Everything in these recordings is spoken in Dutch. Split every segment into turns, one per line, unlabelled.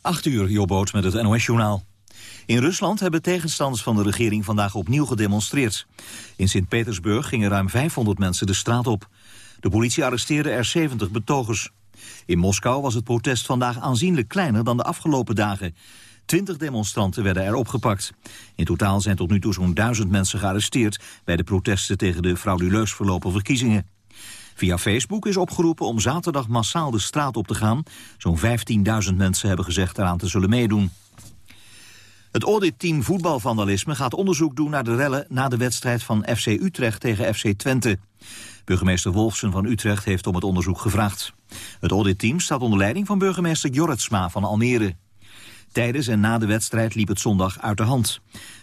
8 uur, Jobboot met het NOS-journaal. In Rusland hebben tegenstanders van de regering vandaag opnieuw gedemonstreerd. In Sint-Petersburg gingen ruim 500 mensen de straat op. De politie arresteerde er 70 betogers. In Moskou was het protest vandaag aanzienlijk kleiner dan de afgelopen dagen. Twintig demonstranten werden er opgepakt. In totaal zijn tot nu toe zo'n duizend mensen gearresteerd... bij de protesten tegen de frauduleus verlopen verkiezingen. Via Facebook is opgeroepen om zaterdag massaal de straat op te gaan. Zo'n 15.000 mensen hebben gezegd eraan te zullen meedoen. Het auditteam voetbalvandalisme gaat onderzoek doen naar de rellen... na de wedstrijd van FC Utrecht tegen FC Twente. Burgemeester Wolfsen van Utrecht heeft om het onderzoek gevraagd. Het auditteam staat onder leiding van burgemeester Jorritsma van Almere. Tijdens en na de wedstrijd liep het zondag uit de hand.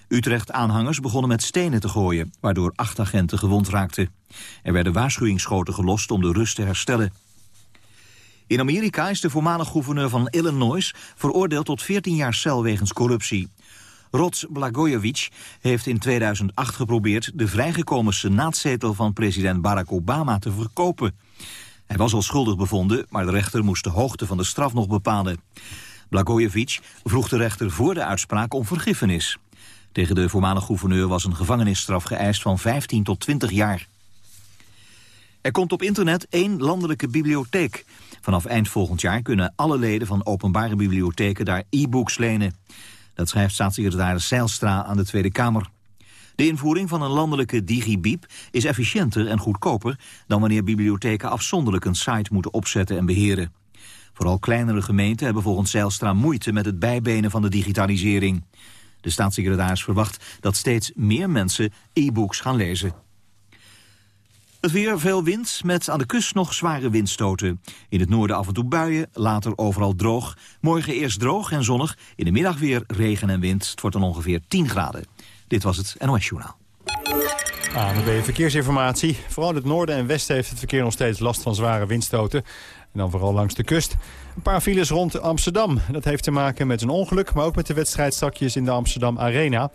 Utrecht-aanhangers begonnen met stenen te gooien, waardoor acht agenten gewond raakten. Er werden waarschuwingsschoten gelost om de rust te herstellen. In Amerika is de voormalig gouverneur van Illinois veroordeeld tot 14 jaar cel wegens corruptie. Rod Blagojevich heeft in 2008 geprobeerd de vrijgekomen senaatzetel van president Barack Obama te verkopen. Hij was al schuldig bevonden, maar de rechter moest de hoogte van de straf nog bepalen. Blagojevich vroeg de rechter voor de uitspraak om vergiffenis. Tegen de voormalig gouverneur was een gevangenisstraf geëist van 15 tot 20 jaar. Er komt op internet één landelijke bibliotheek. Vanaf eind volgend jaar kunnen alle leden van openbare bibliotheken daar e-books lenen. Dat schrijft staatssecretaris Seilstra aan de Tweede Kamer. De invoering van een landelijke digibiep is efficiënter en goedkoper... dan wanneer bibliotheken afzonderlijk een site moeten opzetten en beheren. Vooral kleinere gemeenten hebben volgens Zijlstra moeite met het bijbenen van de digitalisering. De staatssecretaris verwacht dat steeds meer mensen e-books gaan lezen. Het weer, veel wind, met aan de kust nog zware windstoten. In het noorden af en toe buien, later overal droog. Morgen eerst droog en zonnig, in de middag weer regen en wind. Het wordt dan ongeveer 10 graden. Dit was het NOS Journaal.
ANWB Verkeersinformatie. Vooral in het noorden en westen heeft het verkeer nog steeds last van zware windstoten. En dan vooral langs de kust. Een paar files rond Amsterdam. Dat heeft te maken met een ongeluk, maar ook met de wedstrijdstakjes in de Amsterdam Arena.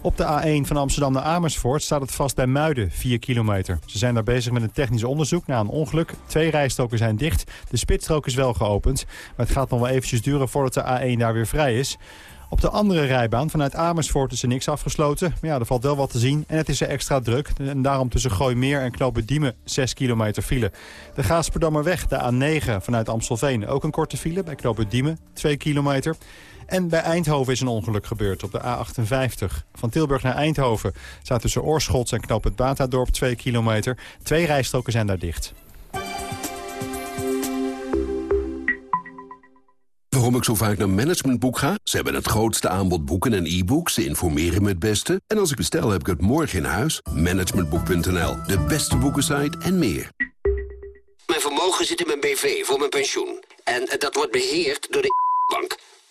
Op de A1 van Amsterdam naar Amersfoort staat het vast bij Muiden, 4 kilometer. Ze zijn daar bezig met een technisch onderzoek na een ongeluk. Twee rijstroken zijn dicht, de spitsstrook is wel geopend. Maar het gaat nog wel eventjes duren voordat de A1 daar weer vrij is. Op de andere rijbaan vanuit Amersfoort is er niks afgesloten. Maar ja, er valt wel wat te zien en het is er extra druk. En daarom tussen Gooimeer en Knopen Diemen 6 kilometer file. De Gaasperdammerweg, de A9 vanuit Amstelveen, ook een korte file. Bij Knopen Diemen 2 kilometer. En bij Eindhoven is een ongeluk gebeurd op de A58. Van Tilburg naar Eindhoven staat tussen Oorschot en Knoop het Batadorp 2 kilometer. Twee rijstroken zijn daar dicht.
Waarom ik zo vaak naar Managementboek ga? Ze hebben het grootste aanbod boeken en e-books. Ze informeren me het beste. En als ik bestel, heb ik het morgen in huis. Managementboek.nl, de beste boekensite en meer.
Mijn vermogen zit in mijn BV voor mijn pensioen. En dat wordt beheerd door de bank.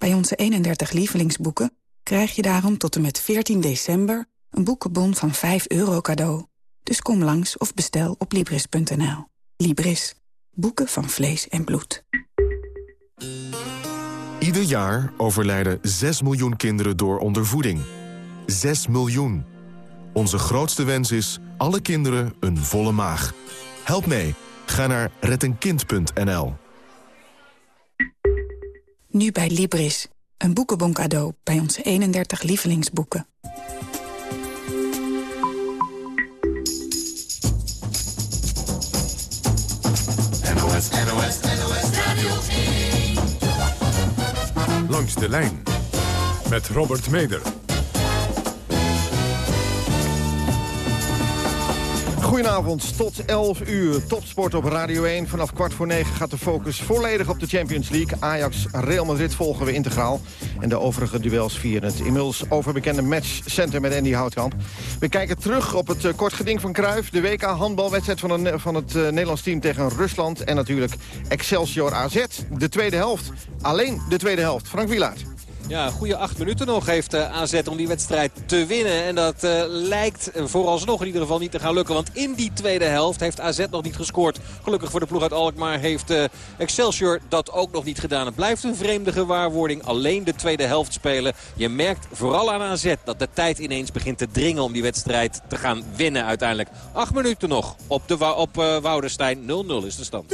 Bij onze 31 lievelingsboeken krijg je daarom tot en met 14 december... een boekenbon van 5 euro cadeau. Dus kom langs of bestel op Libris.nl. Libris. Boeken van vlees en bloed.
Ieder jaar overlijden 6 miljoen kinderen door ondervoeding. 6 miljoen. Onze grootste wens is alle kinderen een volle maag. Help mee. Ga naar rettenkind.nl.
Nu bij Libris. Een boekenbon cadeau bij onze 31 lievelingsboeken.
NOS, NOS, NOS Radio 1.
Langs de lijn met Robert Meder.
Goedenavond, tot 11 uur. Topsport op Radio 1. Vanaf kwart voor 9 gaat de focus volledig op de Champions League. Ajax, Real Madrid volgen we integraal. En de overige duels via het inmiddels overbekende matchcenter met Andy Houtkamp. We kijken terug op het uh, kort geding van Cruijff. De WK handbalwedstrijd van, van het uh, Nederlands team tegen Rusland. En natuurlijk Excelsior AZ. De tweede helft. Alleen de tweede helft. Frank Wielaert.
Ja, goede acht minuten nog heeft uh, AZ om die wedstrijd te winnen. En dat uh, lijkt vooralsnog in ieder geval niet te gaan lukken. Want in die tweede helft heeft AZ nog niet gescoord. Gelukkig voor de ploeg uit Alkmaar heeft uh, Excelsior dat ook nog niet gedaan. Het blijft een vreemde gewaarwording. Alleen de tweede helft spelen. Je merkt vooral aan AZ dat de tijd ineens begint te dringen om die wedstrijd te gaan winnen uiteindelijk. Acht minuten nog op, de, op Woudenstein. 0-0 is de stand.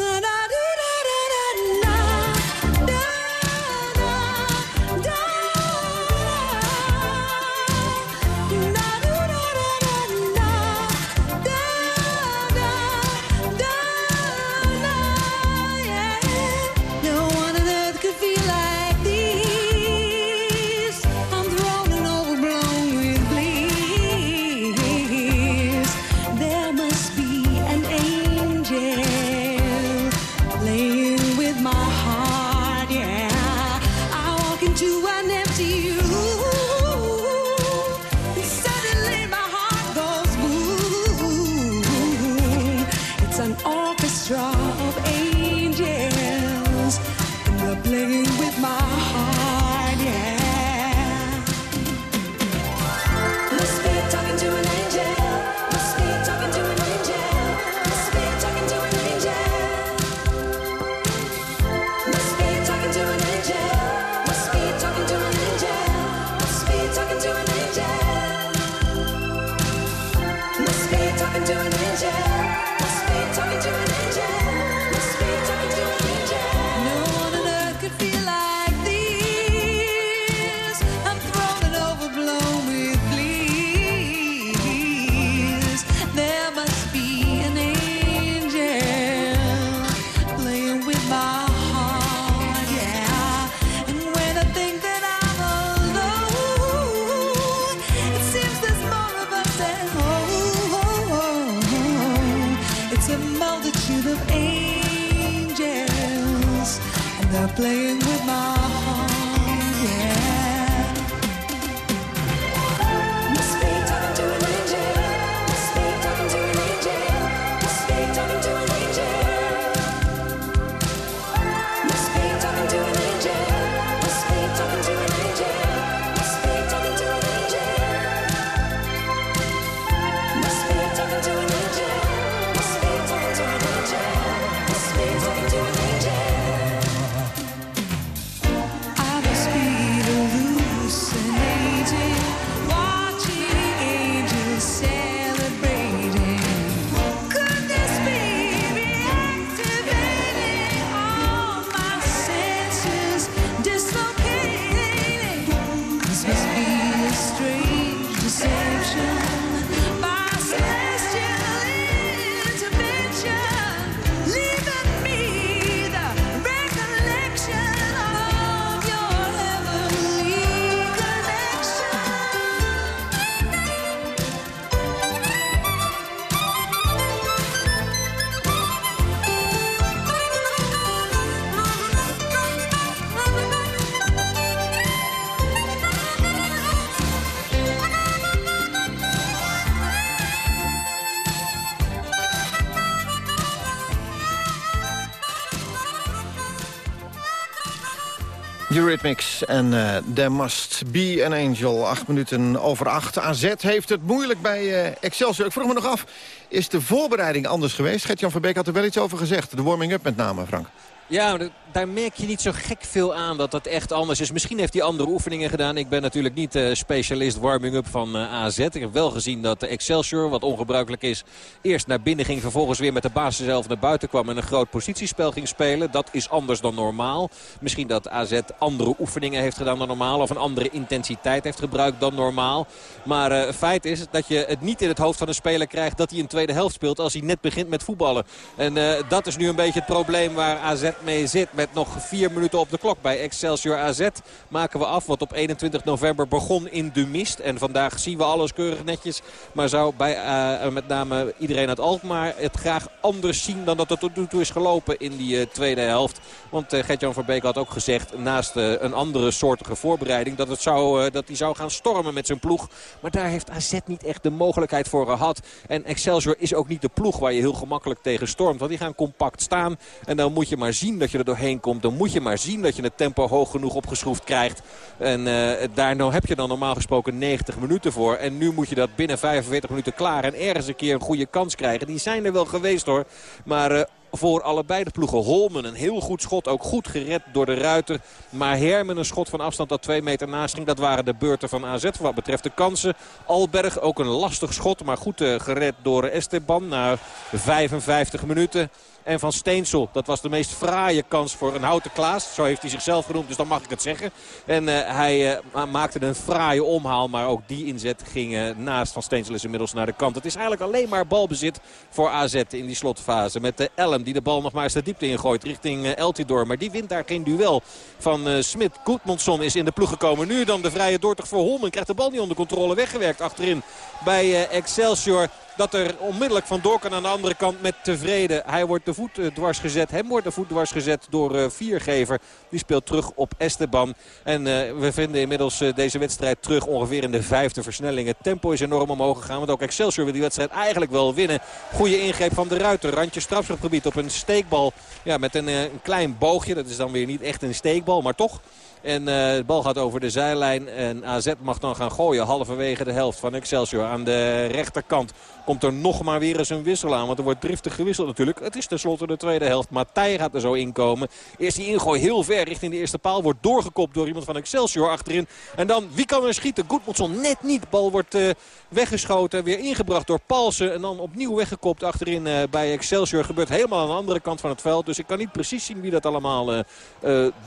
Eurythmics en uh, There Must Be an Angel. Acht minuten over acht. AZ heeft het moeilijk bij uh, Excelsior. Ik vroeg me nog af, is de voorbereiding anders geweest? Gert-Jan Verbeek had er wel iets over gezegd. De warming-up met name, Frank.
Ja, daar merk je niet zo gek veel aan dat dat echt anders is. Misschien heeft hij andere oefeningen gedaan. Ik ben natuurlijk niet uh, specialist warming-up van uh, AZ. Ik heb wel gezien dat Excelsior, wat ongebruikelijk is... eerst naar binnen ging, vervolgens weer met de basis zelf naar buiten kwam... en een groot positiespel ging spelen. Dat is anders dan normaal. Misschien dat AZ andere oefeningen heeft gedaan dan normaal... of een andere intensiteit heeft gebruikt dan normaal. Maar uh, feit is dat je het niet in het hoofd van een speler krijgt... dat hij een tweede helft speelt als hij net begint met voetballen. En dat is nu een beetje het probleem waar AZ mee zit... met nog vier minuten op de klok bij Excelsior AZ. Maken we af wat op 21 november begon in de mist. En vandaag zien we alles keurig netjes. Maar zou bij uh, met name iedereen uit Alkmaar het graag anders zien dan dat het tot nu toe is gelopen in die uh, tweede helft. Want uh, Gert-Jan Verbeek had ook gezegd naast een andere soortige voorbereiding dat, het zou, dat hij zou gaan stormen met zijn ploeg. Maar daar heeft AZ niet echt de mogelijkheid voor gehad. En Excelsior is ook niet de ploeg waar je heel gemakkelijk tegen stormt. Want die gaan compact staan. En dan moet je maar zien
zien dat je er doorheen komt. Dan moet je maar zien dat je het tempo hoog genoeg opgeschroefd krijgt. En uh, daar nou heb je dan normaal gesproken 90 minuten voor. En nu moet je dat binnen 45 minuten klaar. En ergens een keer een goede kans krijgen. Die zijn er wel geweest hoor. Maar... Uh, voor allebei de ploegen. Holmen een heel goed schot. Ook goed gered door de ruiter. Maar Hermen een schot van afstand dat twee meter naast ging. Dat waren de beurten van AZ wat betreft de kansen. Alberg ook een lastig schot. Maar goed uh, gered door Esteban na 55 minuten. En van Steensel, dat was de meest fraaie kans voor een houten Klaas. Zo heeft hij zichzelf genoemd, dus dan mag ik het zeggen. En uh, hij uh, maakte een fraaie omhaal, maar ook die inzet ging uh, naast Van Steensel is inmiddels naar de kant. Het is eigenlijk alleen maar balbezit voor AZ in die slotfase. Met de Elm die de bal nog maar eens de diepte ingooit richting Eltidoor. Maar die wint daar geen duel van Smit. Goedmondson is in de ploeg gekomen. Nu dan de vrije doortocht voor Holmen. Krijgt de bal niet onder controle weggewerkt achterin bij Excelsior dat er onmiddellijk vandoor kan aan de andere kant met tevreden. Hij wordt de voet eh, dwars gezet. Hem wordt de voet dwars gezet door uh, Viergever. Die speelt terug op Esteban. En uh, we vinden inmiddels deze wedstrijd terug ongeveer in de vijfde versnelling. Het tempo is enorm omhoog gegaan. Want ook Excelsior wil die wedstrijd eigenlijk wel winnen. Goede ingreep van de Ruiter. Randje strafschopgebied op een steekbal. Ja, met een, een klein boogje. Dat is dan weer niet echt een steekbal, maar toch... En uh, de bal gaat over de zijlijn. En AZ mag dan gaan gooien halverwege de helft van Excelsior. Aan de rechterkant komt er nog maar weer eens een wissel aan. Want er wordt driftig gewisseld natuurlijk. Het is tenslotte de tweede helft. Matthij gaat er zo inkomen. Eerst die ingooi heel ver richting de eerste paal. Wordt doorgekopt door iemand van Excelsior achterin. En dan, wie kan er schieten? Goedmondson net niet. Bal wordt uh, weggeschoten. Weer ingebracht door Palsen. En dan opnieuw weggekopt achterin uh, bij Excelsior. Gebeurt helemaal aan de andere kant van het veld. Dus ik kan niet precies zien wie dat allemaal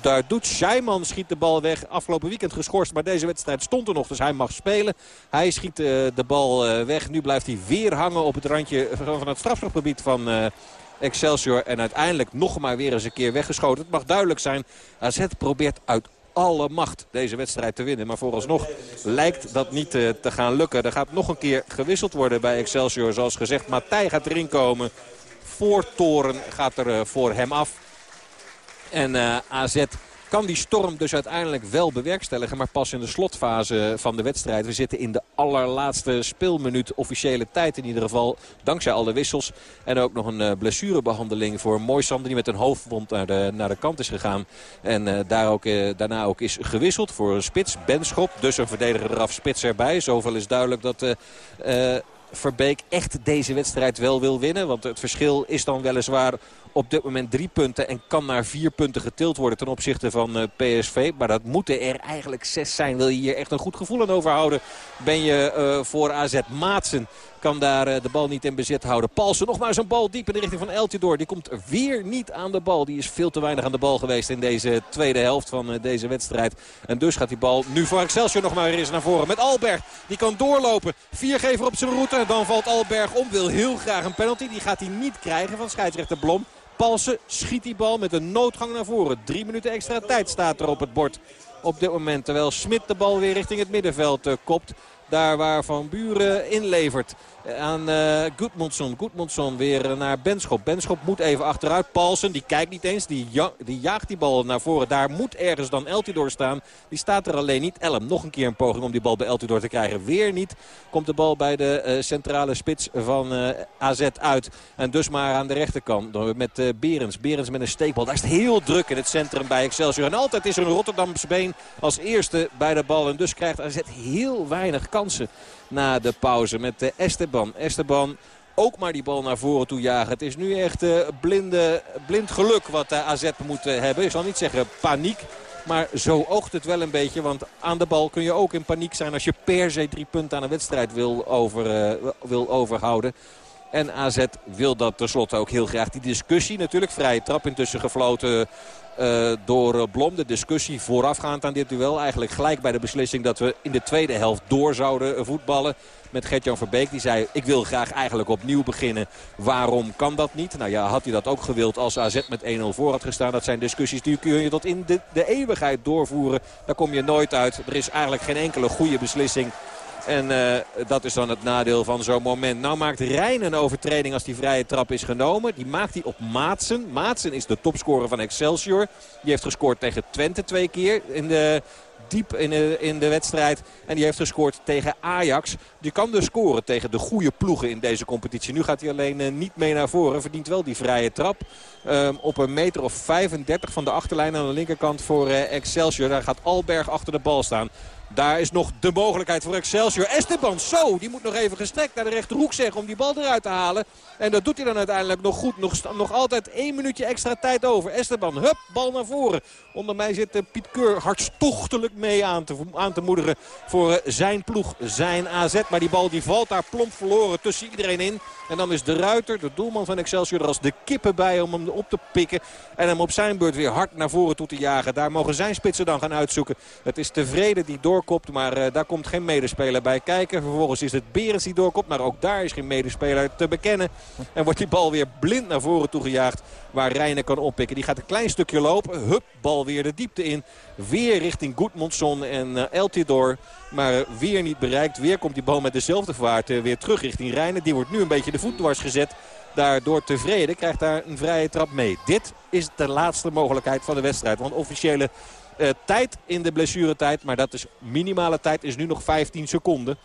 daar doet. Scheiman schiet de bal weg. Afgelopen weekend geschorst. Maar deze wedstrijd stond er nog. Dus hij mag spelen. Hij schiet de bal weg. Nu blijft hij weer hangen op het randje van het strafschopgebied van... Uh, Excelsior en uiteindelijk nog maar weer eens een keer weggeschoten. Het mag duidelijk zijn, AZ probeert uit alle macht deze wedstrijd te winnen. Maar vooralsnog lijkt dat niet te gaan lukken. Er gaat nog een keer gewisseld worden bij Excelsior. Zoals gezegd, Matthij gaat erin komen. Voortoren gaat er voor hem af. En uh, AZ kan die storm dus uiteindelijk wel bewerkstelligen. Maar pas in de slotfase van de wedstrijd. We zitten in de allerlaatste speelminuut. Officiële tijd in ieder geval. Dankzij alle wissels. En ook nog een blessurebehandeling voor Moisander. Die met een hoofdwond naar de, naar de kant is gegaan. En uh, daar ook, uh, daarna ook is gewisseld voor een spits. Benschop. Dus een verdediger eraf. Spits erbij. Zoveel is duidelijk dat... Verbeek echt deze wedstrijd wel wil winnen. Want het verschil is dan weliswaar op dit moment drie punten en kan naar vier punten getild worden ten opzichte van uh, PSV. Maar dat moeten er eigenlijk zes zijn. Wil je hier echt een goed gevoel aan overhouden, ben je uh, voor AZ Maatsen. Kan daar uh, de bal niet in bezit houden. Palsen nog maar een bal diep in de richting van Eltidoor. Die komt weer niet aan de bal. Die is veel te weinig aan de bal geweest in deze tweede helft van uh, deze wedstrijd. En dus gaat die bal nu voor Excelsior nog maar eens naar voren. Met Alberg. Die kan doorlopen. Viergever op zijn route. Dan valt Alberg om. Wil heel graag een penalty. Die gaat hij niet krijgen van scheidsrechter Blom. Palsen schiet die bal met een noodgang naar voren. Drie minuten extra tijd staat er op het bord op dit moment. Terwijl Smit de bal weer richting het middenveld uh, kopt. Daar waar Van Buren inlevert aan uh, Goedmondson. Weer naar Benschop. Benschop moet even achteruit. Paulsen, die kijkt niet eens. Die, die jaagt die bal naar voren. Daar moet ergens dan Eltidoor staan. Die staat er alleen niet. Elm, nog een keer een poging om die bal bij Eltidoor te krijgen. Weer niet. Komt de bal bij de uh, centrale spits van uh, AZ uit. En dus maar aan de rechterkant met uh, Berens. Berens met een steekbal. Daar is het heel druk in het centrum bij Excelsior. En altijd is er een Rotterdamse been als eerste bij de bal. En dus krijgt AZ heel weinig kansen na de pauze met de Esteban. Esteban ook maar die bal naar voren toe jagen. Het is nu echt uh, blinde, blind geluk wat de AZ moet hebben. Ik zal niet zeggen paniek. Maar zo oogt het wel een beetje. Want aan de bal kun je ook in paniek zijn als je per se drie punten aan een wedstrijd wil, over, wil overhouden. En AZ wil dat tenslotte ook heel graag. Die discussie natuurlijk. Vrije trap intussen gefloten uh, door Blom. De discussie voorafgaand aan dit duel. Eigenlijk gelijk bij de beslissing dat we in de tweede helft door zouden voetballen. Met Gert-Jan Verbeek. Die zei ik wil graag eigenlijk opnieuw beginnen. Waarom kan dat niet? Nou ja, had hij dat ook gewild als AZ met 1-0 voor had gestaan. Dat zijn discussies die kun je tot in de, de eeuwigheid doorvoeren. Daar kom je nooit uit. Er is eigenlijk geen enkele goede beslissing en uh, dat is dan het nadeel van zo'n moment. Nou maakt Rijn een overtreding als die vrije trap is genomen. Die maakt hij op Maatsen. Maatsen is de topscorer van Excelsior. Die heeft gescoord tegen Twente twee keer in de diep in, de, in de wedstrijd. En die heeft gescoord tegen Ajax. Die kan dus scoren tegen de goede ploegen in deze competitie. Nu gaat hij alleen niet mee naar voren. Verdient wel die vrije trap. Um, op een meter of 35 van de achterlijn aan de linkerkant voor uh, Excelsior. Daar gaat Alberg achter de bal staan. Daar is nog de mogelijkheid voor Excelsior. Esteban, zo, die moet nog even gestrekt naar de rechterhoek zeggen om die bal eruit te halen. En dat doet hij dan uiteindelijk nog goed. Nog, nog altijd één minuutje extra tijd over. Esteban, hup, bal naar voren. Onder mij zit uh, Piet Keur hartstochtelijk mee aan te, aan te moedigen voor uh, zijn ploeg, zijn AZ. Maar die bal die valt daar plomp verloren tussen iedereen in. En dan is de Ruiter, de doelman van Excelsior, er als de kippen bij om hem op te pikken. En hem op zijn beurt weer hard naar voren toe te jagen. Daar mogen zijn spitsen dan gaan uitzoeken. Het is tevreden die doorkopt, maar uh, daar komt geen medespeler bij kijken. Vervolgens is het Berens die doorkopt, maar ook daar is geen medespeler te bekennen. En wordt die bal weer blind naar voren toe gejaagd. Waar Reine kan oppikken. Die gaat een klein stukje lopen. Hup, bal weer de diepte in. Weer richting Goedmondson en uh, El Tidor. Maar weer niet bereikt. Weer komt die bal met dezelfde vaart weer terug richting Reine. Die wordt nu een beetje de voet dwars gezet. Daardoor tevreden krijgt daar een vrije trap mee. Dit is de laatste mogelijkheid van de wedstrijd. Want officiële uh, tijd in de blessuretijd, maar dat is minimale tijd, is nu nog 15 seconden.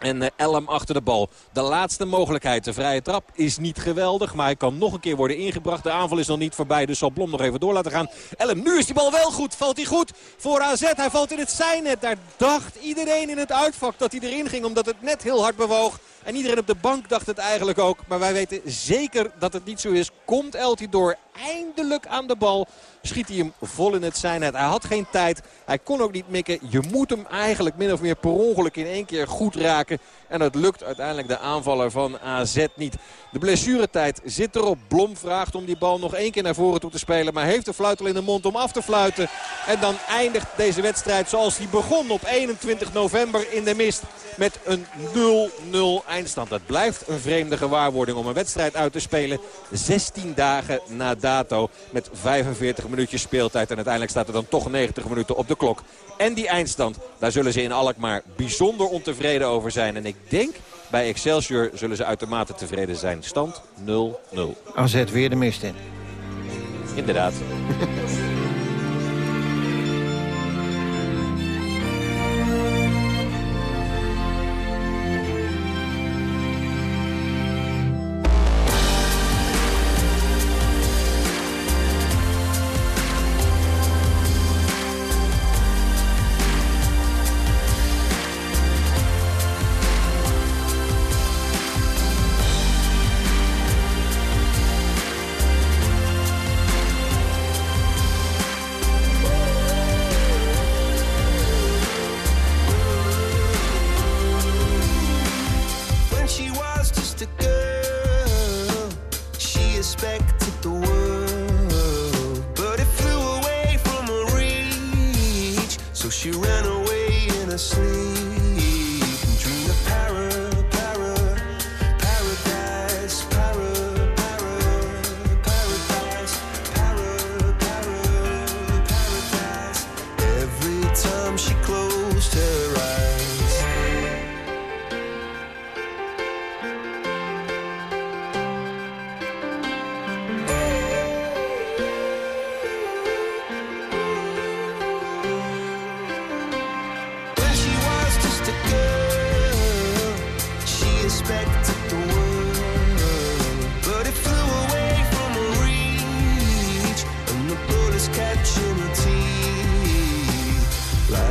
En uh, Elm achter de bal. De laatste mogelijkheid. De vrije trap is niet geweldig. Maar hij kan nog een keer worden ingebracht. De aanval is nog niet voorbij. Dus zal Blom nog even door laten gaan. Elm, nu is die bal wel goed. Valt hij goed voor AZ. Hij valt in het zijnet. Daar dacht iedereen in het uitvak dat hij erin ging. Omdat het net heel hard bewoog. En iedereen op de bank dacht het eigenlijk ook. Maar wij weten zeker dat het niet zo is. Komt Eltidoor eindelijk aan de bal. Schiet hij hem vol in het zijnet. Hij had geen tijd. Hij kon ook niet mikken. Je moet hem eigenlijk min of meer per ongeluk in één keer goed raken. En dat lukt uiteindelijk de aanvaller van AZ niet. De blessuretijd zit erop. Blom vraagt om die bal nog één keer naar voren toe te spelen. Maar heeft de fluit al in de mond om af te fluiten. En dan eindigt deze wedstrijd zoals die begon op 21 november in de mist. Met een 0-0 eindstand. Dat blijft een vreemde gewaarwording om een wedstrijd uit te spelen. 16 dagen na dato met 45 minuutjes speeltijd. En uiteindelijk staat er dan toch 90 minuten op de klok. En die eindstand, daar zullen ze in Alkmaar bijzonder ontevreden over zijn. En ik denk, bij Excelsior zullen ze uitermate tevreden zijn. Stand 0-0.
AZ weer de mist in.
Inderdaad.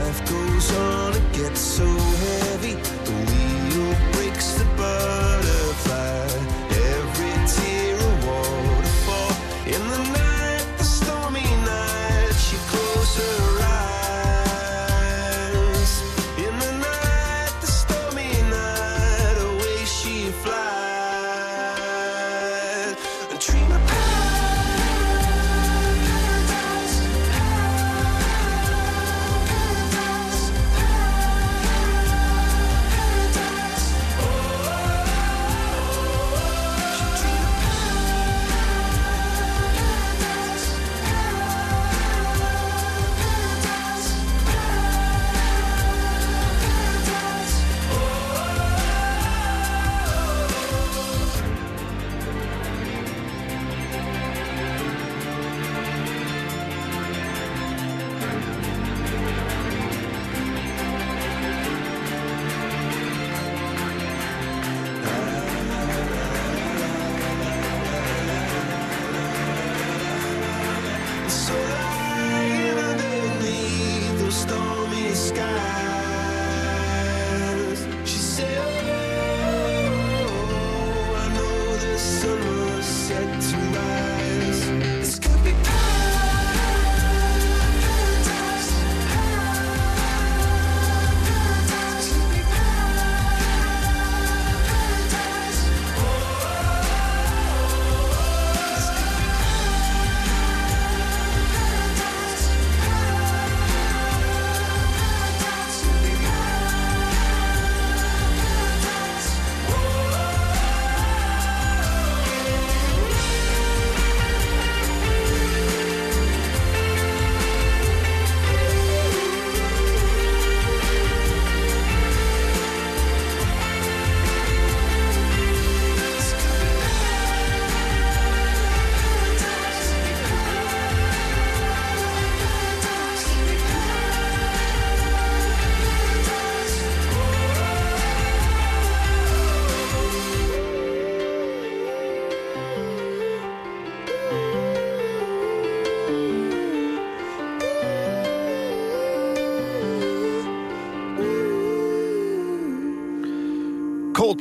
life goes on, it gets so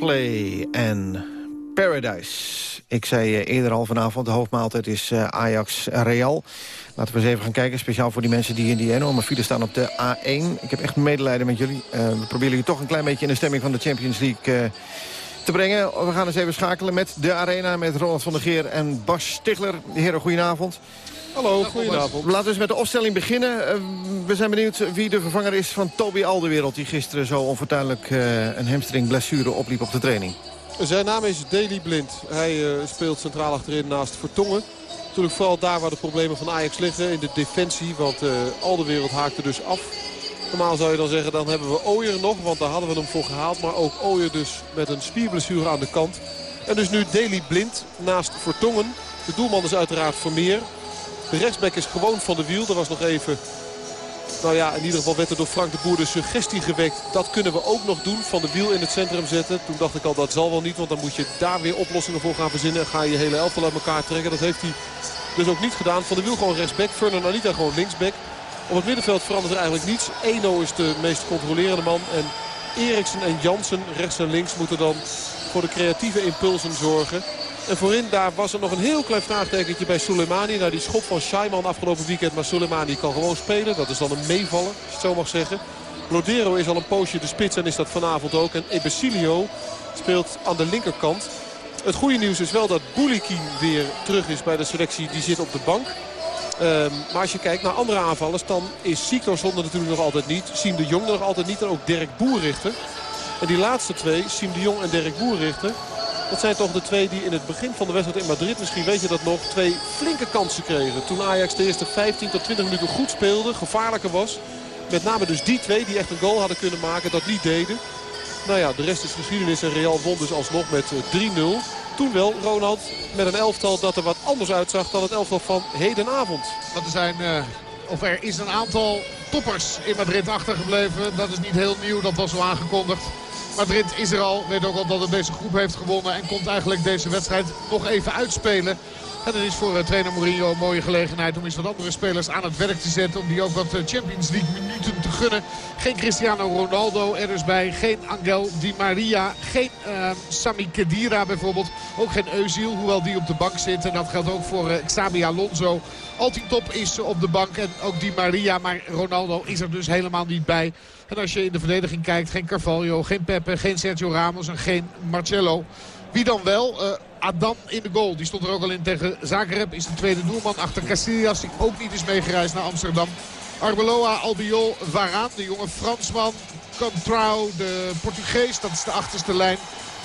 En Paradise. Ik zei eh, eerder al vanavond, de hoofdmaaltijd is uh, Ajax Real. Laten we eens even gaan kijken, speciaal voor die mensen die in die enorme file staan op de A1. Ik heb echt medelijden met jullie. Uh, we proberen jullie toch een klein beetje in de stemming van de Champions League te brengen. We gaan eens even schakelen met de arena, met Ronald van der Geer en Bas Stigler. Heren, goedenavond.
Hallo, goedenavond.
Laten we eens met de opstelling beginnen. we zijn benieuwd wie de vervanger is van Toby Alderwereld... die gisteren zo onfortuinlijk een hamstringblessure opliep op de training.
Zijn naam is Daley Blind. Hij uh, speelt centraal achterin naast Vertongen. Natuurlijk vooral daar waar de problemen van Ajax liggen. In de defensie, want uh, al de wereld haakte dus af. Normaal zou je dan zeggen, dan hebben we Ooyer nog. Want daar hadden we hem voor gehaald. Maar ook Ooyer dus met een spierblessure aan de kant. En dus nu Daley Blind naast Vertongen. De doelman is uiteraard Vermeer. De rechtsback is gewoon van de wiel. Er was nog even nou ja, in ieder geval werd er door Frank de Boer de suggestie gewekt. Dat kunnen we ook nog doen. Van de wiel in het centrum zetten. Toen dacht ik al dat zal wel niet. Want dan moet je daar weer oplossingen voor gaan verzinnen. En ga je hele elftal uit elkaar trekken. Dat heeft hij dus ook niet gedaan. Van de wiel gewoon rechtsback. Fernand Anita gewoon linksback. Op het middenveld verandert er eigenlijk niets. Eno is de meest controlerende man. En Eriksen en Jansen rechts en links moeten dan voor de creatieve impulsen zorgen. En voorin daar was er nog een heel klein vraagtekentje bij Soleimani. Nou, die schop van Scheiman afgelopen weekend. Maar Soleimani kan gewoon spelen. Dat is dan een meevaller, als je het zo mag zeggen. Lodero is al een poosje de spits en is dat vanavond ook. En Ebesilio speelt aan de linkerkant. Het goede nieuws is wel dat Boulikin weer terug is bij de selectie. Die zit op de bank. Um, maar als je kijkt naar andere aanvallers, dan is Siktorsson er natuurlijk nog altijd niet. Siem de Jong nog altijd niet. En ook Dirk Boerrichter. En die laatste twee, Siem de Jong en Dirk Boerrichter... Dat zijn toch de twee die in het begin van de wedstrijd in Madrid, misschien weet je dat nog, twee flinke kansen kregen. Toen Ajax de eerste 15 tot 20 minuten goed speelde, gevaarlijker was. Met name dus die twee die echt een goal hadden kunnen maken, dat niet deden. Nou ja, de rest is geschiedenis en Real won dus alsnog met 3-0. Eh, Toen wel, Ronald, met een elftal dat er wat anders uitzag dan het elftal van hedenavond.
Want er zijn, uh, of er is een aantal toppers in Madrid achtergebleven. Dat is niet heel nieuw, dat was zo aangekondigd. Madrid is er al. Weet ook al dat het deze groep heeft gewonnen. En komt eigenlijk deze wedstrijd nog even uitspelen. En dat is voor uh, trainer Mourinho een mooie gelegenheid om eens wat andere spelers aan het werk te zetten. Om die ook wat eh, Champions League minuten te gunnen. Geen Cristiano Ronaldo er dus bij. Geen Angel Di Maria. Geen uh, Sami Khedira bijvoorbeeld. Ook geen Eusiel, hoewel die op de bank zit. En dat geldt ook voor uh, Xabi Alonso. Top is op de bank en ook Di Maria. Maar Ronaldo is er dus helemaal niet bij. En als je in de verdediging kijkt, geen Carvalho, geen Pepe, geen Sergio Ramos en geen Marcelo. Wie dan wel? Uh, Adam in de goal. Die stond er ook al in tegen Zagreb. Is de tweede doelman achter Casillas. Die ook niet is meegereisd naar Amsterdam. Arbeloa, Albiol, Varaan, de jonge Fransman. Contrao, de Portugees. Dat is de achterste lijn.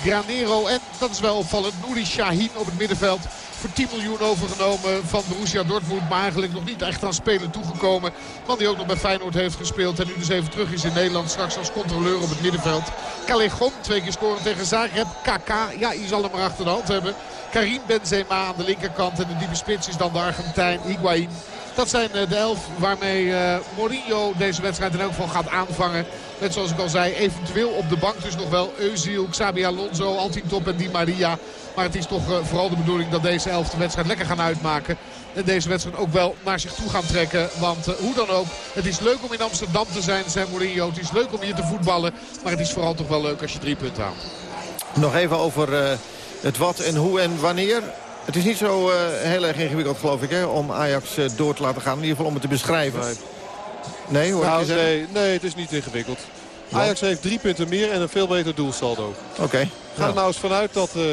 Granero en, dat is wel opvallend, Nouri Shahin op het middenveld. Voor 10 miljoen overgenomen van Borussia Dortmund. Maar eigenlijk nog niet echt aan spelen toegekomen. Man die ook nog bij Feyenoord heeft gespeeld. En nu dus even terug is in Nederland. Straks als controleur op het middenveld. Callejon, twee keer scoren tegen Zagreb. KK, ja, je zal hem maar achter de hand hebben. Karim Benzema aan de linkerkant. En de diepe spits is dan de Argentijn Higuain. Dat zijn eh, de elf waarmee uh, Mourinho deze wedstrijd in elk geval gaat aanvangen. Net zoals ik al zei, eventueel op de bank dus nog wel Eusiel, Xabi Alonso, Altintop en Di Maria. Maar het is toch uh, vooral de bedoeling dat deze elf de wedstrijd lekker gaan uitmaken. En deze wedstrijd ook wel naar zich toe gaan trekken. Want hoe dan ook, het is leuk om in Amsterdam te zijn, zei Mourinho. Het is leuk om hier te voetballen. Maar het is vooral toch wel leuk als je drie punten haalt.
Nog even over het wat en hoe en wanneer. Het is niet zo uh, heel erg ingewikkeld, geloof ik, hè, om Ajax uh, door te laten gaan. In ieder geval om het te beschrijven. Nee, hoor
nou, nee, nee, het is niet ingewikkeld. Ajax heeft drie punten meer en een veel beter doelsaldo.
Oké. Okay.
Ga er nou eens vanuit dat... Uh,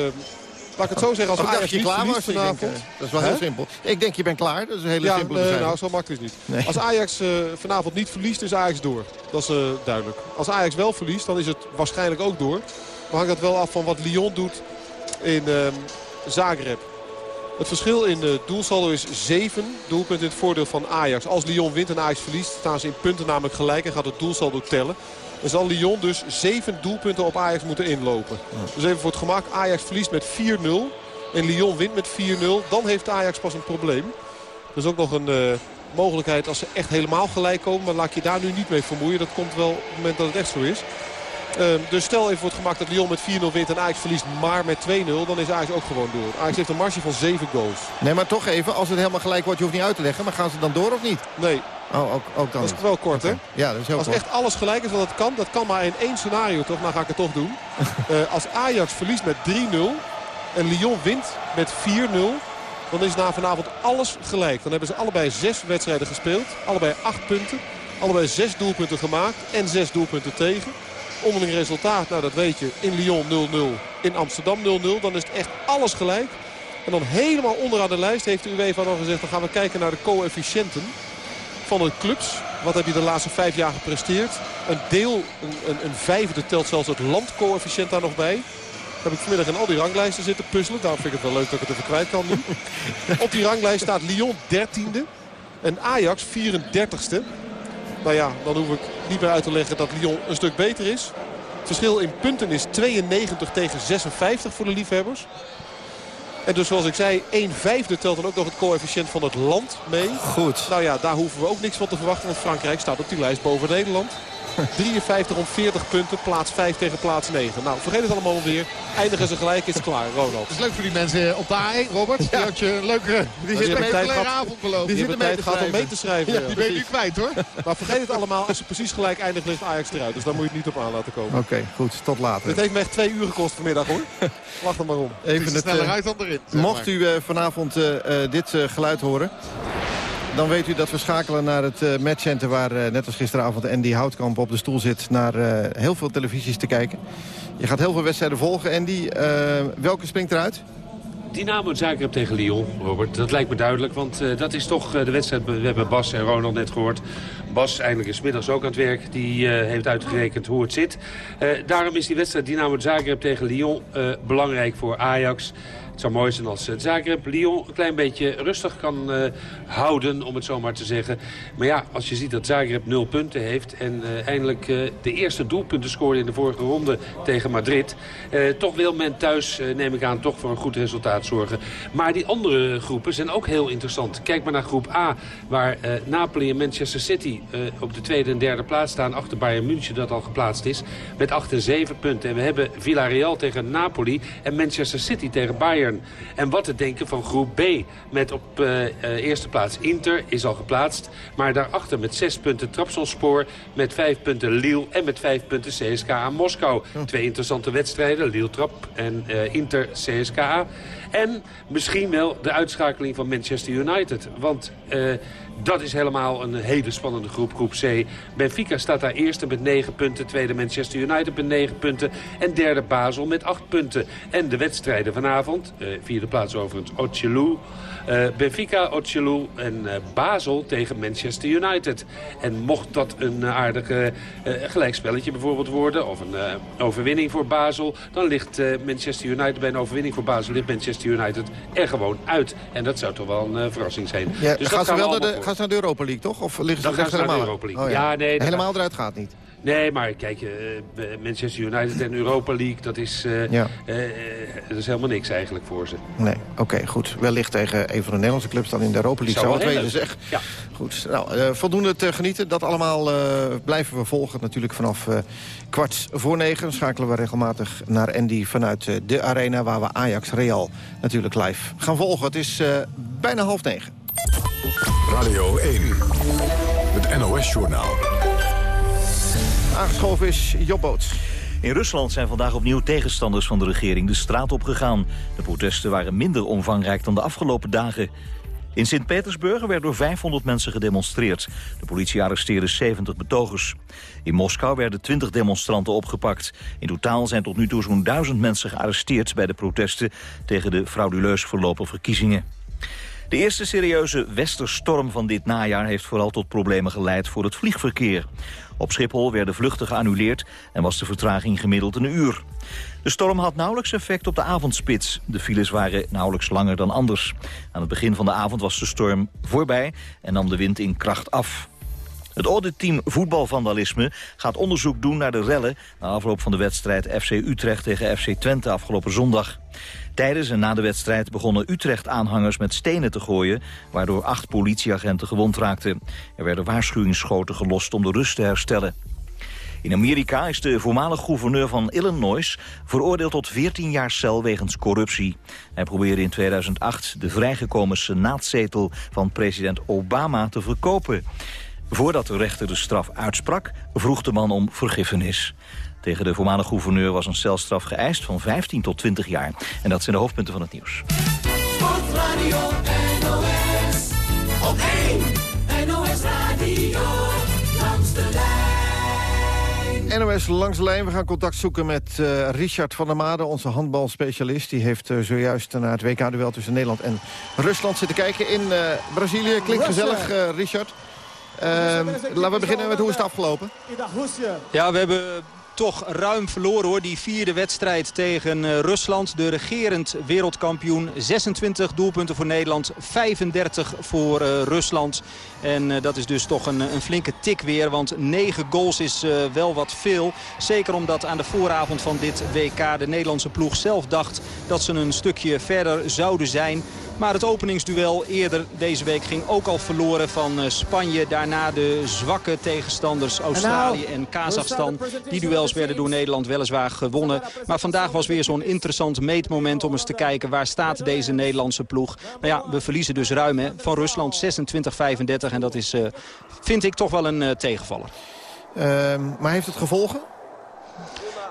laat ik het zo zeggen, als
oh, Ajax je klaar was vanavond... Denk, dat is wel heel simpel. Ik denk je bent klaar, dat is een hele
ja,
simpele
uh, nou, zo makkelijk is niet. Nee. Als Ajax vanavond niet verliest, is Ajax door. Dat is duidelijk. Als Ajax wel verliest, dan is het waarschijnlijk ook door. Maar hangt dat wel af van wat Lyon doet in ehm, Zagreb. Het verschil in de doelsaldo is 7 doelpunten in het voordeel van Ajax. Als Lyon wint en Ajax verliest staan ze in punten namelijk gelijk en gaat het doelsaldo tellen. Dan zal Lyon dus 7 doelpunten op Ajax moeten inlopen. Dus even voor het gemak. Ajax verliest met 4-0 en Lyon wint met 4-0. Dan heeft Ajax pas een probleem. Er is ook nog een uh, mogelijkheid als ze echt helemaal gelijk komen. Maar laat je daar nu niet mee vermoeien. Dat komt wel op het moment dat het echt zo is. Uh, dus stel even wordt gemaakt dat Lyon met 4-0 wint en Ajax verliest maar met 2-0. Dan is Ajax ook gewoon door. Ajax heeft een marge van 7 goals.
Nee, maar toch even, als het helemaal gelijk wordt, je hoeft niet uit te leggen. Maar gaan ze dan door of niet?
Nee,
Oh, ook, ook dan
Dat is wel kort, hè?
Ja, dat is heel
Als
kort.
echt alles gelijk is, want dat kan, dat kan maar in één scenario toch. Nou ga ik het toch doen. Eh, als Ajax verliest met 3-0 en Lyon wint met 4-0... dan is na vanavond alles gelijk. Dan hebben ze allebei zes wedstrijden gespeeld. Allebei acht punten. Allebei zes doelpunten gemaakt en zes doelpunten tegen. Onderling resultaat, nou dat weet je, in Lyon 0-0, in Amsterdam 0-0. Dan is het echt alles gelijk. En dan helemaal onderaan de lijst heeft de UEFA dan gezegd... dan gaan we kijken naar de coëfficiënten van de clubs. Wat heb je de laatste vijf jaar gepresteerd? Een deel, een, een, een vijfde telt zelfs het landcoëfficiënt daar nog bij. Heb ik vanmiddag in al die ranglijsten zitten puzzelen. Daarom vind ik het wel leuk dat ik het even kwijt kan nu. Op die ranglijst staat Lyon 13e en Ajax 34e. Nou ja, dan hoef ik niet meer uit te leggen dat Lyon een stuk beter is. Het verschil in punten is 92 tegen 56 voor de liefhebbers. En dus zoals ik zei, 1 vijfde telt dan ook nog het coëfficiënt van het land mee.
Goed.
Nou ja, daar hoeven we ook niks van te verwachten. Want Frankrijk staat op die lijst boven Nederland. 53 om 40 punten, plaats 5 tegen plaats 9. Nou, vergeet het allemaal weer. Eindigen ze gelijk, is het klaar. Ronald.
Het is leuk voor die mensen op de A1, Robert. Die had je een leuke,
Die
die
zitten tijd gehad-
avond beloofd.
Die hebben tijd gehad om mee te schrijven.
Ja,
ja.
die ben je nu kwijt hoor.
Maar vergeet het allemaal, als ze precies gelijk eindigt ligt Ajax eruit. Dus daar moet je het niet op aan laten komen.
Oké, goed. Tot later.
Dit heeft me echt twee uur gekost vanmiddag hoor. Lach er maar om.
Even het,
sneller
eh,
uit dan erin.
Mocht
maar.
u eh, vanavond eh, dit geluid horen... dan weet u dat we schakelen naar het eh, matchcenter... waar eh, net als gisteravond Andy Houtkamp op de stoel zit... naar eh, heel veel televisies te kijken. Je gaat heel veel wedstrijden volgen. Andy, welke springt eruit?
Dynamo Zagreb tegen Lyon, Robert. Dat lijkt me duidelijk, want dat is toch de wedstrijd. We hebben Bas en Ronald net gehoord. Bas eindelijk is middags ook aan het werk. Die heeft uitgerekend hoe het zit. Daarom is die wedstrijd Dynamo Zagreb tegen Lyon belangrijk voor Ajax. Zou mooi zijn als eh, Zagreb Lyon een klein beetje rustig kan eh, houden, om het zo maar te zeggen. Maar ja, als je ziet dat Zagreb nul punten heeft... en eh, eindelijk de eerste doelpunten scoorde in de vorige ronde tegen Madrid... toch wil men thuis, neem ik aan, toch voor een goed resultaat zorgen. Maar die andere groepen zijn ook heel interessant. Kijk maar naar groep A, waar Napoli en Manchester City... op de tweede en derde plaats staan, achter Bayern München dat al geplaatst is... met 8 en 7 punten. En we hebben Villarreal tegen Napoli en Manchester City tegen Bayern. En wat te denken van groep B. Met op eh, eh, eerste plaats Inter is al geplaatst. Maar daarachter met 6 punten Trabzonspor. Met 5 punten Lille en met 5 punten CSKA Moskou. Twee interessante wedstrijden. Lille Trap en eh, Inter CSKA. En misschien wel de uitschakeling van Manchester United. Want... dat is helemaal een hele spannende groep, groep C. Benfica staat daar eerste met 9 punten. Tweede Manchester United met 9 punten. En derde Basel met 8 punten. En de wedstrijden vanavond, eh, vierde plaats overigens, Ochelou. Eh, Benfica, Ochelou en eh, Basel tegen Manchester United. En mocht dat een aardige eh, gelijkspelletje bijvoorbeeld worden... of een overwinning voor Basel... dan ligt Manchester United bij een overwinning voor Basel... ligt Manchester United er gewoon uit. En dat zou toch wel een verrassing zijn.
Ja,
Dus dat
gaan, ze
we
wel naar de, gaan ze naar de Europa League, toch? Of liggen ze
Dan gaan ze naar de Europa League.
Oh,
Ja, nee, dat-
helemaal eruit gaat niet.
Nee, maar kijk, eh, Manchester United en Europa League, dat is, eh,
Ja.
eh, dat is helemaal niks eigenlijk voor ze.
Nee, oké, goed. Wellicht tegen een van de Nederlandse clubs dan in de Europa League.
Zou
het weten, zeg.
Ja.
Goed, nou, eh, voldoende te genieten. Dat allemaal eh, blijven we volgen. Natuurlijk vanaf eh, kwart voor negen schakelen we regelmatig naar Andy vanuit de arena... waar we Ajax Real natuurlijk live gaan volgen. Het is eh, bijna half negen.
Radio 1, het NOS-journaal.
Aangeschoven is Job.
In Rusland zijn vandaag opnieuw tegenstanders van de regering de straat op gegaan. De protesten waren minder omvangrijk dan de afgelopen dagen. In Sint-Petersburg werd door 500 mensen gedemonstreerd. De politie arresteerde 70 betogers. In Moskou werden 20 demonstranten opgepakt. In totaal zijn tot nu toe zo'n 1000 mensen gearresteerd... bij de protesten tegen de frauduleus verlopen verkiezingen. De eerste serieuze westerstorm van dit najaar heeft vooral tot problemen geleid voor het vliegverkeer. Op Schiphol werden vluchten geannuleerd en was de vertraging gemiddeld een uur. De storm had nauwelijks effect op de avondspits. De files waren nauwelijks langer dan anders. Aan het begin van de avond was de storm voorbij en nam de wind in kracht af. Het auditteam voetbalvandalisme gaat onderzoek doen naar de rellen... na afloop van de wedstrijd FC Utrecht tegen FC Twente afgelopen zondag. Tijdens en na de wedstrijd begonnen Utrecht-aanhangers met stenen te gooien... waardoor acht politieagenten gewond raakten. Er werden waarschuwingsschoten gelost om de rust te herstellen. In Amerika is de voormalig gouverneur van Illinois veroordeeld tot 14 jaar cel wegens corruptie. Hij probeerde in 2008 de vrijgekomen senaatzetel van president Obama te verkopen. Voordat de rechter de straf uitsprak, vroeg de man om vergiffenis. Tegen de voormalige gouverneur was een celstraf geëist van 15 tot 20 jaar. En dat zijn de hoofdpunten van het nieuws.
Sportradio NOS. Op 1 NOS Radio. Langs de lijn.
NOS langs de lijn. We gaan contact zoeken met eh, Richard van der Made, onze handbalspecialist. Die heeft eh, zojuist naar het WK-duel tussen Nederland en Rusland zitten kijken in eh, Brazilië. Klinkt gezellig, eh, Richard. Ehm, laten we beginnen met hoe is het afgelopen?
Ja, we hebben toch ruim verloren hoor. Die vierde wedstrijd tegen eh, Rusland. De regerend wereldkampioen. 26 doelpunten voor Nederland. 35 voor eh, Rusland. En eh, dat is dus toch een, een flinke tik weer. Want 9 goals is wel wat veel. Zeker omdat aan de vooravond van dit WK de Nederlandse ploeg zelf dacht dat ze een stukje verder zouden zijn. Maar het openingsduel eerder deze week ging ook al verloren van eh, Spanje. Daarna de zwakke tegenstanders Australië en Kazachstan. Die duels werden door Nederland weliswaar gewonnen. Maar vandaag was weer zo'n interessant meetmoment om eens te kijken... waar staat deze Nederlandse ploeg. Nou ja, we verliezen dus ruim hè, van Rusland 26-35. En dat is, eh, vind ik, toch wel een eh, tegenvaller.
Ehm, maar heeft het gevolgen?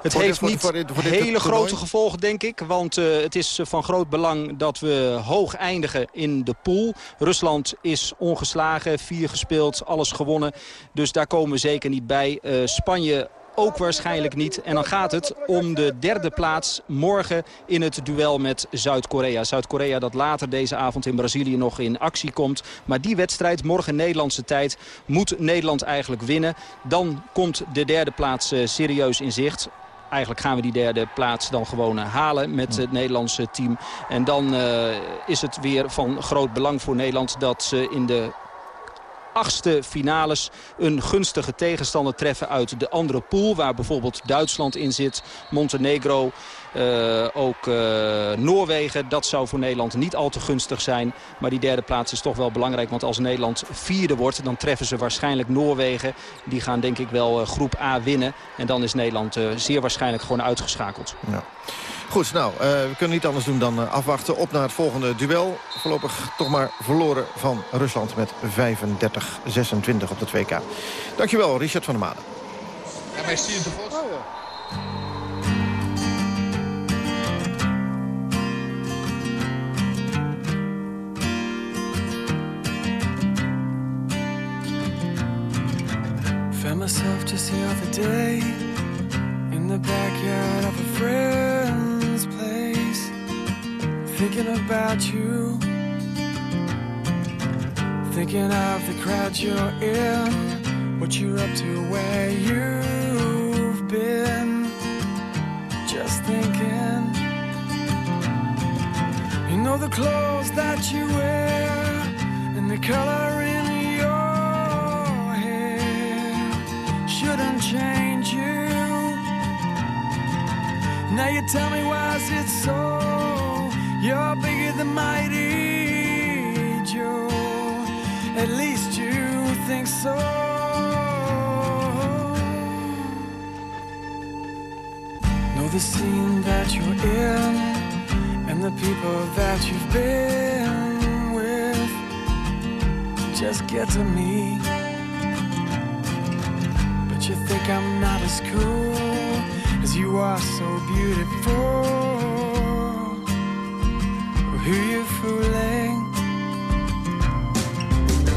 Het
Voor
heeft niet
voor dit- voor dit
hele grote gevolgen, denk ik. Want eh, het is eh, van groot belang dat we hoog eindigen in de pool. Rusland is ongeslagen, vier gespeeld, alles gewonnen. Dus daar komen we zeker niet bij. Eh, Spanje ook waarschijnlijk niet. En dan gaat het om de derde plaats morgen in het duel met Zuid-Korea. Zuid-Korea dat later deze avond in Brazilië nog in actie komt. Maar die wedstrijd, morgen Nederlandse tijd, moet Nederland eigenlijk winnen. Dan komt de derde plaats serieus in zicht. Eigenlijk gaan we die derde plaats dan gewoon eh, halen met het Nederlandse team. En dan eh, is het weer van groot belang voor Nederland dat ze in de achtste finales een gunstige tegenstander treffen uit de andere pool. Waar bijvoorbeeld Duitsland in zit, Montenegro, eh, ook eh, Noorwegen. Dat zou voor Nederland niet al te gunstig zijn. Maar die derde plaats is toch wel belangrijk. Want als Nederland vierde wordt, dan treffen ze waarschijnlijk Noorwegen. Die gaan denk ik wel eh, groep A winnen. En dan is Nederland eh, zeer waarschijnlijk gewoon uitgeschakeld.
Ja. Goed, nou, eh, we kunnen niet anders doen dan eh, afwachten. Op naar het volgende duel. Voorlopig toch maar verloren van Rusland met 35-26 op de 2K. Dankjewel, Richard van der Made.
En wij zien het ervoor.
Myself just the other day in the backyard of a friend's place, thinking about you, thinking of the crowd you're in, what you're up to, where you've been. Just thinking, you know the clothes that you wear and the color Now you tell me why is it so? You're bigger than mighty Joe. At least you think so. Know the scene that you're in and the people that you've been with. Just get to me. But you think I'm not as cool you are so beautiful. Who you fooling?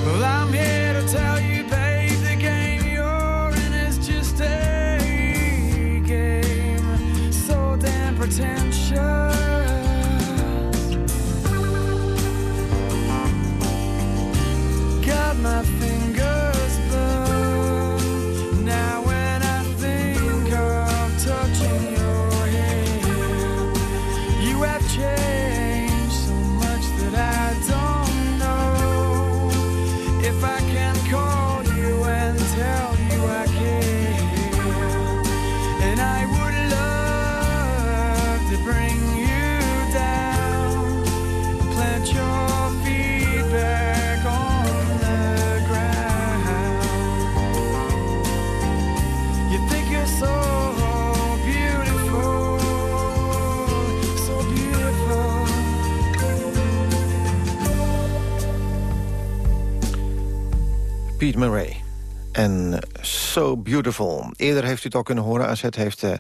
Well, I'm here to tell you, babe, the game you're in is just a game. So damn pretentious.
Murray. en So Beautiful. Eerder heeft u het al kunnen horen. AZ heeft uh,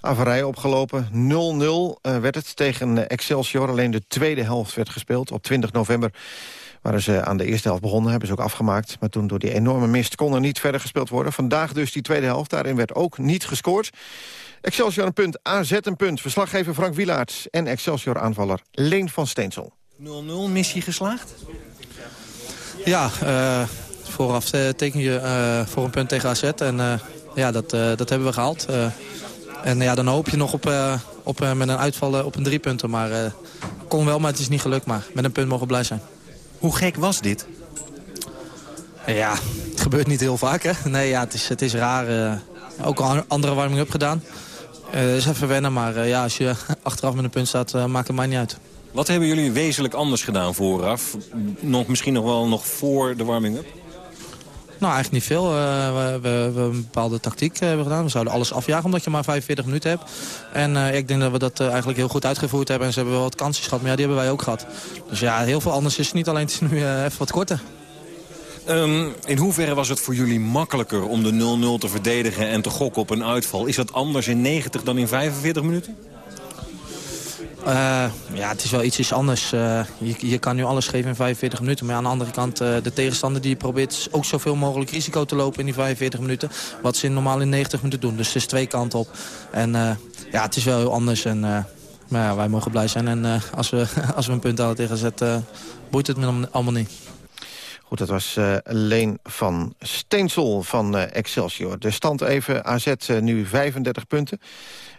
averij opgelopen. 0-0 uh, werd het tegen Excelsior. Alleen de tweede helft werd gespeeld. Op 20 november waren ze aan de eerste helft begonnen. Hebben ze ook afgemaakt. Maar toen door die enorme mist kon er niet verder gespeeld worden. Vandaag dus die tweede helft. Daarin werd ook niet gescoord. Excelsior een punt, AZ een punt. Verslaggever Frank Wielaerts en Excelsior-aanvaller Leen van Steensel.
0-0, missie geslaagd?
Ja, uh, vooraf teken je uh, voor een punt tegen AZ. En uh, ja, dat, dat hebben we gehaald. en ja, dan hoop je nog op, op, met een uitval op een drie punten. Maar kon wel, maar het is niet gelukt. Maar met een punt mogen we blij zijn.
Hoe gek was dit?
Ja, het gebeurt niet heel vaak, hè? Nee, ja, het is, het is raar. ook al andere warming-up gedaan. Uh, is even wennen, maar uh, ja, als je achteraf met een punt staat, uh, maakt het mij niet uit.
Wat hebben jullie wezenlijk anders gedaan vooraf? Nog, misschien nog wel nog voor de warming-up?
Nou, eigenlijk niet veel. we, we, we, een bepaalde tactiek hebben gedaan. We zouden alles afjagen omdat je maar 45 minuten hebt. En ik denk dat we dat eigenlijk heel goed uitgevoerd hebben. En ze hebben wel wat kansjes gehad, maar ja, die hebben wij ook gehad. Dus ja, heel veel anders is het niet. Alleen het is nu even wat korter.
Um, in hoeverre was het voor jullie makkelijker om de 0-0 te verdedigen en te gokken op een uitval? Is dat anders in 90 dan in 45 minuten?
Uh, ja, het is wel iets anders. Uh, je, je, kan nu alles geven in 45 minuten. Maar aan de andere kant, uh, de tegenstander die probeert ook zoveel mogelijk risico te lopen in die 45 minuten. Wat ze normaal in 90 minuten doen. Dus het is twee kanten op. En ja, het is wel heel anders. En, maar ja, wij mogen blij zijn. En als, we, als we een punt halen tegen zet, boeit het me allemaal niet.
Goed, dat was uh, Leen van Steensel van Excelsior. De stand even, AZ nu 35 punten.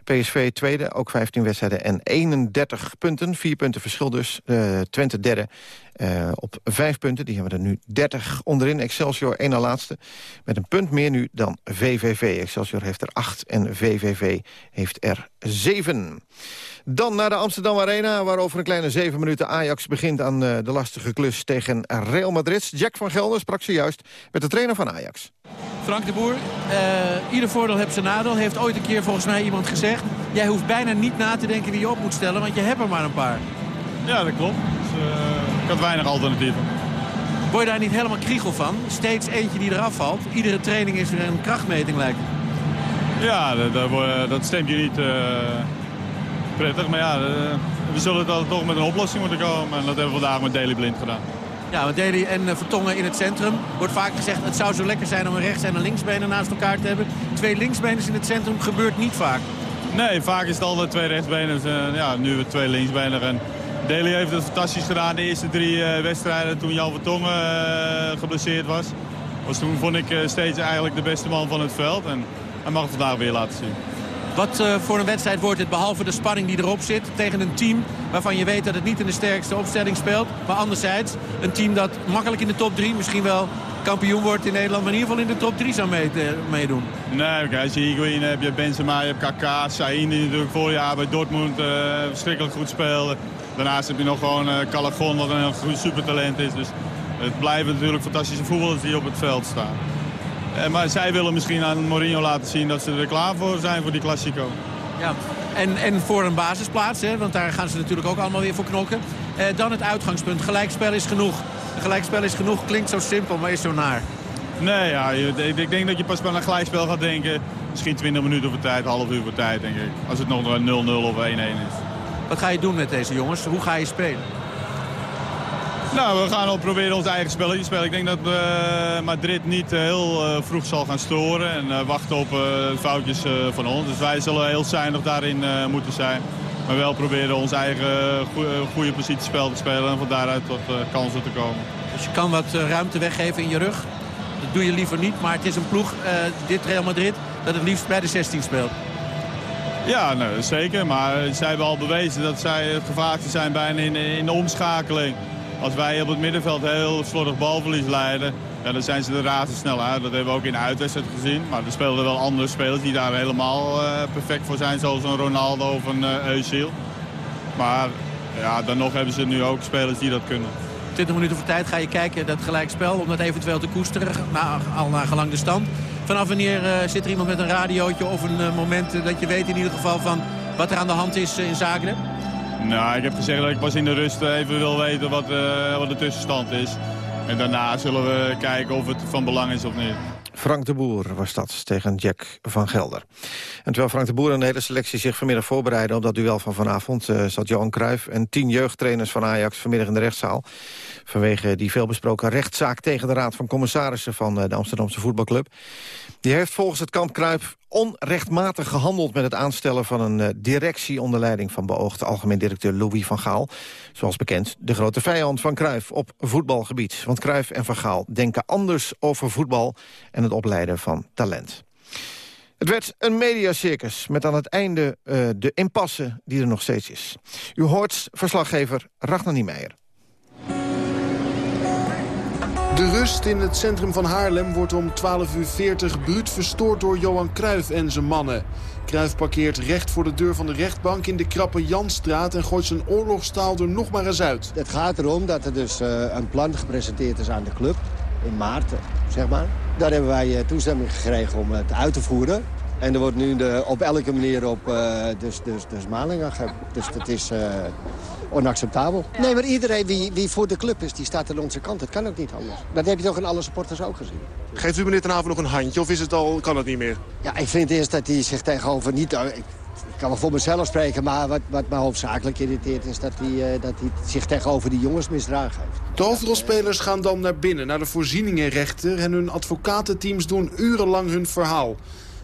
PSV tweede, ook 15 wedstrijden en 31 punten. Vier punten verschil dus. Twente derde op vijf punten. Die hebben er nu 30 onderin. Excelsior één na laatste. Met een punt meer nu dan VVV. Excelsior heeft er acht en VVV heeft er zeven. Dan naar de Amsterdam Arena, waar over een kleine zeven minuten Ajax begint aan uh, de lastige klus tegen Real Madrid. Jack van Gelder sprak zojuist met de trainer van Ajax.
Frank de Boer, uh, ieder voordeel heeft zijn nadeel. Heeft ooit een keer volgens mij iemand gezegd... jij hoeft bijna niet na te denken wie je op moet stellen, want je hebt er maar een paar.
Ja, dat klopt. Dus, uh, ik had weinig alternatieven.
Word je daar niet helemaal kriegel van? Steeds eentje die eraf valt. Iedere training is weer een krachtmeting lijkt
Ja, dat, dat, dat stemt je niet prettig. Maar ja, we zullen dan toch met een oplossing moeten komen. En dat hebben we vandaag met Daily Blind gedaan.
Ja, Daly en uh, Vertongen in het centrum. Wordt vaak gezegd, het zou zo lekker zijn om een rechts- en een linksbenen naast elkaar te hebben. Twee linksbeners in het centrum gebeurt niet vaak.
Nee, vaak is het altijd twee rechtsbenen. Uh, ja, nu we twee linksbenen. En Daly heeft het fantastisch gedaan de eerste drie uh, wedstrijden toen Jan Vertongen geblesseerd was. was. Toen vond ik steeds eigenlijk de beste man van het veld. En hij mag het vandaag weer laten zien.
Wat uh, voor een wedstrijd wordt het, behalve de spanning die erop zit... tegen een team waarvan je weet dat het niet in de sterkste opstelling speelt. Maar anderzijds een team dat makkelijk in de top 3... misschien wel kampioen wordt in Nederland... maar in ieder geval in de top 3 zou te, meedoen.
Nee, als je Higuain hebt, je Benzema, je hebt Kaká... Sahin die natuurlijk voorjaar bij Dortmund uh, verschrikkelijk goed speelde. Daarnaast heb je nog gewoon uh, wat een goed supertalent is. Dus het blijven natuurlijk fantastische voetballers die op het veld staan. Eh, maar zij willen misschien aan Mourinho laten zien dat ze er klaar voor zijn voor die Classico.
Ja, en, en voor een basisplaats, hè, want daar gaan ze natuurlijk ook allemaal weer voor knokken. Eh, dan het uitgangspunt, gelijkspel is genoeg. Gelijkspel is genoeg, klinkt zo simpel, maar is zo naar.
Nee, ja, ik, ik denk dat je pas bij een gelijkspel gaat denken. Misschien 20 minuten voor tijd, half uur voor tijd, denk ik. Als het nog 0-0 of 1-1 is.
Wat ga je doen met deze jongens? Hoe ga je spelen?
Nou, we gaan al proberen ons eigen spelletje te spelen. Ik denk dat uh, Madrid niet uh, heel uh, vroeg zal gaan storen en wachten op foutjes van ons. Dus wij zullen heel zuinig daarin moeten zijn. Maar wel proberen ons eigen goede positiespel te spelen en van daaruit tot kansen te komen.
Dus je kan wat ruimte weggeven in je rug. Dat doe je liever niet, maar het is een ploeg, dit Real Madrid, dat het liefst bij de 16 speelt.
Ja, nou, zeker. Maar zij hebben al bewezen dat zij het gevaarlijkste zijn bijna in, in de omschakeling. Als wij op het middenveld heel slordig balverlies leiden, ja, dan zijn ze er razendsnel uit. Dat hebben we ook in de uitwedstrijd gezien. Maar er speelden wel andere spelers die daar helemaal uh, perfect voor zijn. Zoals een Ronaldo of een uh, Özil. Maar ja, dan nog hebben ze nu ook spelers die dat kunnen.
20 minuten voor tijd ga je kijken dat gelijkspel om dat eventueel te koesteren. Al naar gelang de stand. Vanaf wanneer uh, zit er iemand met een radiootje of een moment dat je weet in ieder geval van wat er aan de hand is in Zagreb?
Nou, ik heb gezegd dat ik pas in de rust even wil weten wat, uh, wat de tussenstand is. En daarna zullen we kijken of het van belang is of niet.
Frank de Boer was dat tegen Jack van Gelder. En terwijl Frank de Boer en de hele selectie zich vanmiddag voorbereiden... op dat duel van vanavond uh, zat Johan Cruijff en tien jeugdtrainers van Ajax vanmiddag in de rechtszaal. Vanwege die veelbesproken rechtszaak tegen de Raad van Commissarissen van uh, de Amsterdamse voetbalclub. Die heeft volgens het kamp Cruijff onrechtmatig gehandeld met het aanstellen van een uh, directie onder leiding van beoogde algemeen directeur Louis van Gaal. Zoals bekend de grote vijand van Cruijff op voetbalgebied. Want Cruijff en van Gaal denken anders over voetbal en het opleiden van talent. Het werd een mediacircus met aan het einde uh, de impasse die er nog steeds is. U hoort verslaggever Ragnar Niemeyer.
De rust in het centrum van Haarlem wordt om 12.40 uur bruut verstoord door Johan Cruijff en zijn mannen. Cruijff parkeert recht voor de deur van de rechtbank in de krappe Janstraat... en gooit zijn oorlogstaal er nog maar eens uit.
Het gaat erom dat er dus uh, een plan gepresenteerd is aan de club in maart, zeg maar. Daar hebben wij uh, toestemming gekregen om het uit te voeren. En er wordt nu de, op elke manier op uh, dus, dus, dus malingen Dus dat is onacceptabel. Nee, maar iedereen wie, wie voor de club is, die staat aan onze kant. Het kan ook niet anders. Dat heb je toch in alle supporters ook gezien.
Geeft u meneer Ten Haven nog een handje of is het al, kan het niet meer?
Ja, ik vind eerst dat hij zich tegenover niet... Ik, ik kan wel voor mezelf spreken, maar wat, wat me hoofdzakelijk irriteert... is dat hij, uh, dat hij zich tegenover die jongens misdragen heeft.
De hoofdrolspelers gaan dan naar binnen, naar de voorzieningenrechter... en hun advocatenteams doen urenlang hun verhaal.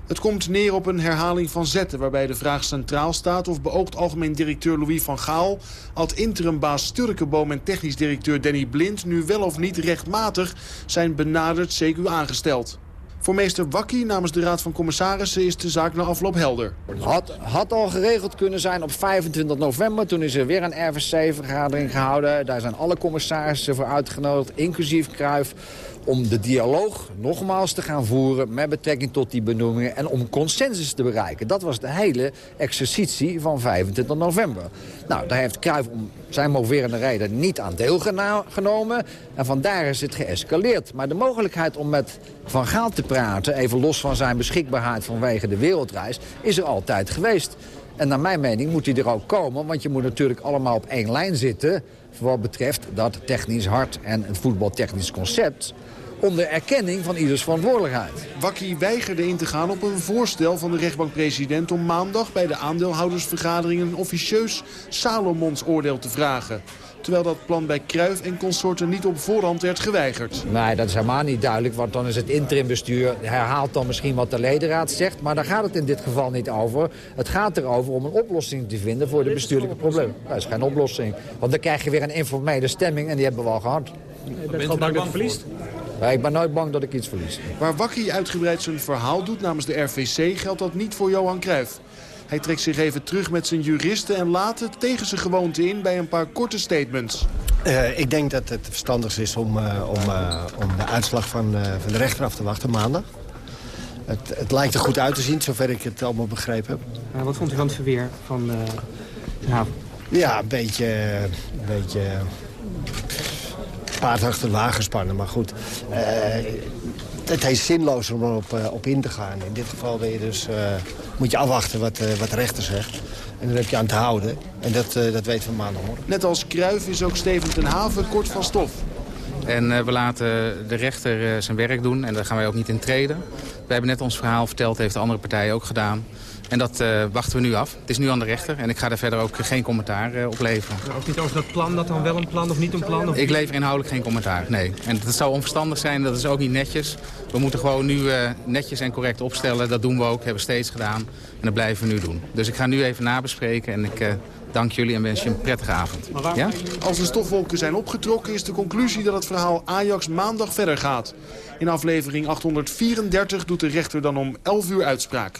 Het komt neer op een herhaling van zetten... waarbij de vraag centraal staat of beoogd algemeen directeur Louis van Gaal... ad-interimbaas Sturkenboom en technisch directeur Danny Blind... nu wel of niet rechtmatig zijn benaderd CQ aangesteld. Voor meester Wakkie namens de Raad van Commissarissen is de zaak na afloop helder.
Had, had al geregeld kunnen zijn op 25 november. Toen is er weer een RVC-vergadering gehouden. Daar zijn alle commissarissen voor uitgenodigd, inclusief Kruif om de dialoog nogmaals te gaan voeren met betrekking tot die benoemingen... en om consensus te bereiken. Dat was de hele exercitie van 25 november. Nou, daar heeft Cruijff om zijn moverende reden niet aan deelgenomen. En vandaar is het geëscaleerd. Maar de mogelijkheid om met Van Gaal te praten... even los van zijn beschikbaarheid vanwege de wereldreis... is er altijd geweest. En naar mijn mening moet hij er ook komen. Want je moet natuurlijk allemaal op één lijn zitten... voor wat betreft dat technisch hart en het voetbaltechnisch concept onder erkenning van ieders verantwoordelijkheid.
Wakkie weigerde in te gaan op een voorstel van de rechtbankpresident... om maandag bij de aandeelhoudersvergadering een officieus Salomons oordeel te vragen. Terwijl dat plan bij Kruif en consorten niet op voorhand werd geweigerd.
Nee, dat is helemaal niet duidelijk, want dan is het interimbestuur... herhaalt dan misschien wat de ledenraad zegt, maar daar gaat het in dit geval niet over. Het gaat erover om een oplossing te vinden voor de bestuurlijke problemen. Dat is geen oplossing, want dan krijg je weer een informele stemming en die hebben we al gehad.
Je bent gewoon bang dat je verliest?
Ik ben nooit bang dat ik iets verlies.
Waar Wakkie uitgebreid zijn verhaal doet namens de RVC... geldt dat niet voor Johan Cruijff. Hij trekt zich even terug met zijn juristen en laat het tegen zijn gewoonte in... bij een paar korte statements.
Uh, ik denk dat het verstandig is om, uh, om, uh, om de uitslag van, van de rechter af te wachten maandag. Het, het, lijkt er goed uit te zien, zover ik het allemaal begrepen heb.
wat vond u van het verweer van de nou.
Ja, een beetje... Een beetje paard achter de wagen spannen. Maar goed, uh, het is zinloos om erop uh, op in te gaan. In dit geval ben je dus, uh, moet je afwachten wat, wat de rechter zegt. En dan heb je aan te houden. En dat, dat weten we maandag hoor.
Net als Kruif is ook Steven ten Haven kort van stof.
En we laten de rechter zijn werk doen. En daar gaan wij ook niet in treden. We hebben net ons verhaal verteld, heeft de andere partijen ook gedaan. En dat uh, wachten we nu af. Het is nu aan de rechter en ik ga daar verder ook geen commentaar uh, op leveren. Ook niet over dat plan, dat dan wel een plan of niet een plan? Of ik lever inhoudelijk geen commentaar, nee. En dat zou onverstandig zijn, dat is ook niet netjes. We moeten gewoon nu uh, netjes en correct opstellen. Dat doen we ook, hebben we steeds gedaan. En dat blijven we nu doen. Dus ik ga nu even nabespreken en ik dank jullie en wens je een prettige avond. Ja?
Als de stofwolken zijn opgetrokken is de conclusie dat het verhaal Ajax maandag verder gaat. In aflevering 834 doet de rechter dan om 11 uur uitspraak.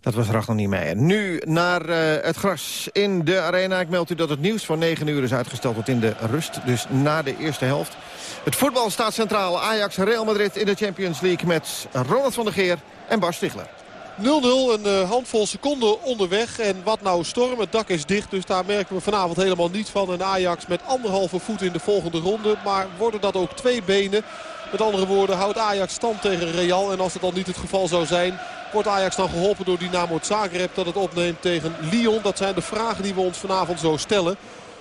Dat was Ragnar Niemeyer. Nu naar uh, het gras in de arena. Ik meld u dat het nieuws van 9 uur is uitgesteld tot in de rust. Dus na de eerste helft. Het voetbal staat centraal. Ajax Real Madrid in de Champions League met Ronald van der Geer en Bas Stigler.
0-0, een uh, handvol seconden onderweg. En wat nou storm, het dak is dicht. Dus daar merken we vanavond helemaal niet van. En Ajax met anderhalve voet in de volgende ronde. Maar worden dat ook twee benen? Met andere woorden houdt Ajax stand tegen Real. En als dat dan niet het geval zou zijn... Wordt Ajax dan geholpen door Dynamo Zagreb dat het opneemt tegen Lyon? Dat zijn de vragen die we ons vanavond zo stellen.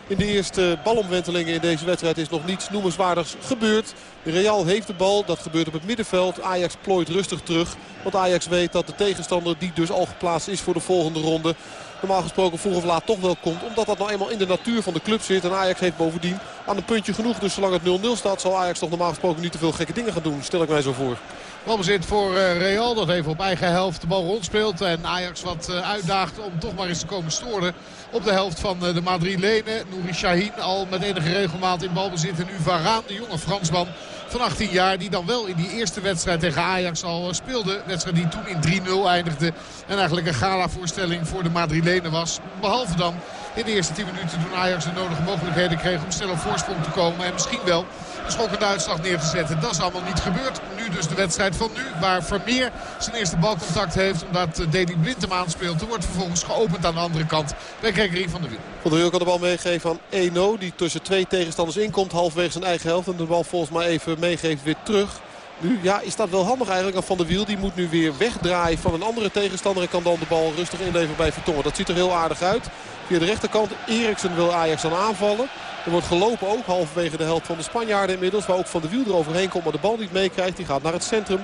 In de eerste balomwentelingen in deze wedstrijd is nog niets noemenswaardigs gebeurd. Real heeft de bal, dat gebeurt op het middenveld. Ajax plooit rustig terug. Want Ajax weet dat de tegenstander die dus al geplaatst is voor de volgende ronde... normaal gesproken vroeg of laat toch wel komt. Omdat dat nou eenmaal in de natuur van de club zit. En Ajax heeft bovendien aan een puntje genoeg. Dus zolang het 0-0 staat zal Ajax toch normaal gesproken niet te veel gekke dingen gaan doen. Stel ik mij zo voor.
Balbezit voor eh, Real dat even op eigen helft de bal rondspeelt. En Ajax wat eh, uitdaagt om toch maar eens te komen storen op de helft van eh, de Madrilenen. Nouri Sahin al met enige regelmaat in balbezit. En nu Varaan, de jonge Fransman van 18 jaar. Die dan wel in die eerste wedstrijd tegen Ajax al speelde. Wedstrijd die toen in 3-0 eindigde. En eigenlijk een gala-voorstelling voor de Madrilenen was. Behalve dan in de eerste 10 minuten toen Ajax de nodige mogelijkheden kreeg om snel op voorsprong te komen. En misschien wel schokkende uitslag neer te zetten. Dat is allemaal niet gebeurd. Nu dus de wedstrijd van nu waar Vermeer zijn eerste balcontact heeft. Omdat Deli Blind hem aanspeelt. Er wordt vervolgens geopend aan de andere kant bij Gregory van der Wiel.
Van der Wiel kan de bal meegeven aan Eno. Die tussen twee tegenstanders inkomt. Halfwege zijn eigen helft. En de bal volgens mij even meegeeft weer terug. Nu ja, is dat wel handig eigenlijk Van der Wiel. Die moet nu weer wegdraaien van een andere tegenstander. En kan dan de bal rustig inleveren bij Vertongen. Dat ziet er heel aardig uit. Via de rechterkant. Eriksen wil Ajax dan aanvallen. Er wordt gelopen ook halverwege de helft van de Spanjaarden inmiddels. Waar ook Van der Wiel eroverheen komt maar de bal niet meekrijgt. Die gaat naar het centrum.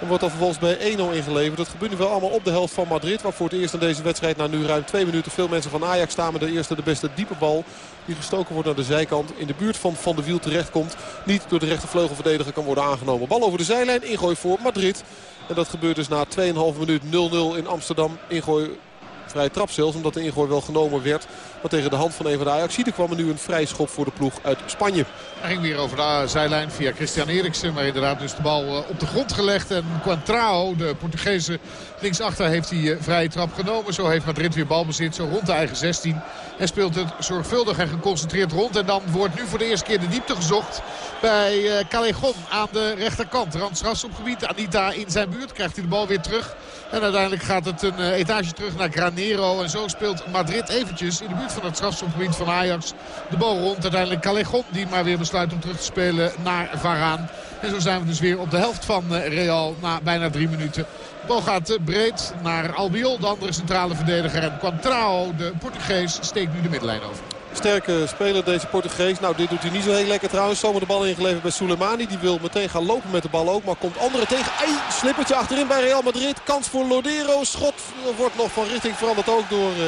En wordt dan vervolgens bij 1-0 ingeleverd. Dat gebeurt nu wel allemaal op de helft van Madrid. Waar voor het eerst in deze wedstrijd na nu ruim twee minuten veel mensen van Ajax staan. Met de eerste de beste diepe bal. Die gestoken wordt naar de zijkant. In de buurt van Van der Wiel terechtkomt. Niet door de rechtervleugelverdediger kan worden aangenomen. Bal over de zijlijn. Ingooi voor Madrid. En dat gebeurt dus na 2,5 minuut 0-0 in Amsterdam. Ingooi vrije trap zelfs. Omdat de ingooi wel genomen werd. Maar tegen de hand van een van de Ajaxiden kwam er nu een vrij schop voor de ploeg uit Spanje.
Hij ging weer over de zijlijn via Christian Eriksen. Maar inderdaad dus de bal op de grond gelegd. En Quantrao, de Portugese linksachter, heeft die vrije trap genomen. Zo heeft Madrid weer balbezit. Zo rond de eigen 16. En speelt het zorgvuldig en geconcentreerd rond. En dan wordt nu voor de eerste keer de diepte gezocht bij Callejon aan de rechterkant. Randstrafschopgebied. Anita in zijn buurt. Krijgt hij de bal weer terug. En uiteindelijk gaat het een etage terug naar Granero. En zo speelt Madrid eventjes in de buurt van het strafschopgebied van Ajax de bal rond. Uiteindelijk Callejon die maar weer besluit om terug te spelen naar Varaan. En zo zijn we dus weer op de helft van Real na bijna drie minuten. De bal gaat breed naar Albiol, de andere centrale verdediger. En Quantrao, de Portugees, steekt nu de middenlijn over.
Sterke speler deze Portugees. Nou, dit doet hij niet zo heel lekker trouwens. Zomaar de bal ingeleverd bij Soleimani. Die wil meteen gaan lopen met de bal ook. Maar komt andere tegen. Ei, slippertje achterin bij Real Madrid. Kans voor Lodero. Schot wordt nog van richting veranderd ook door uh,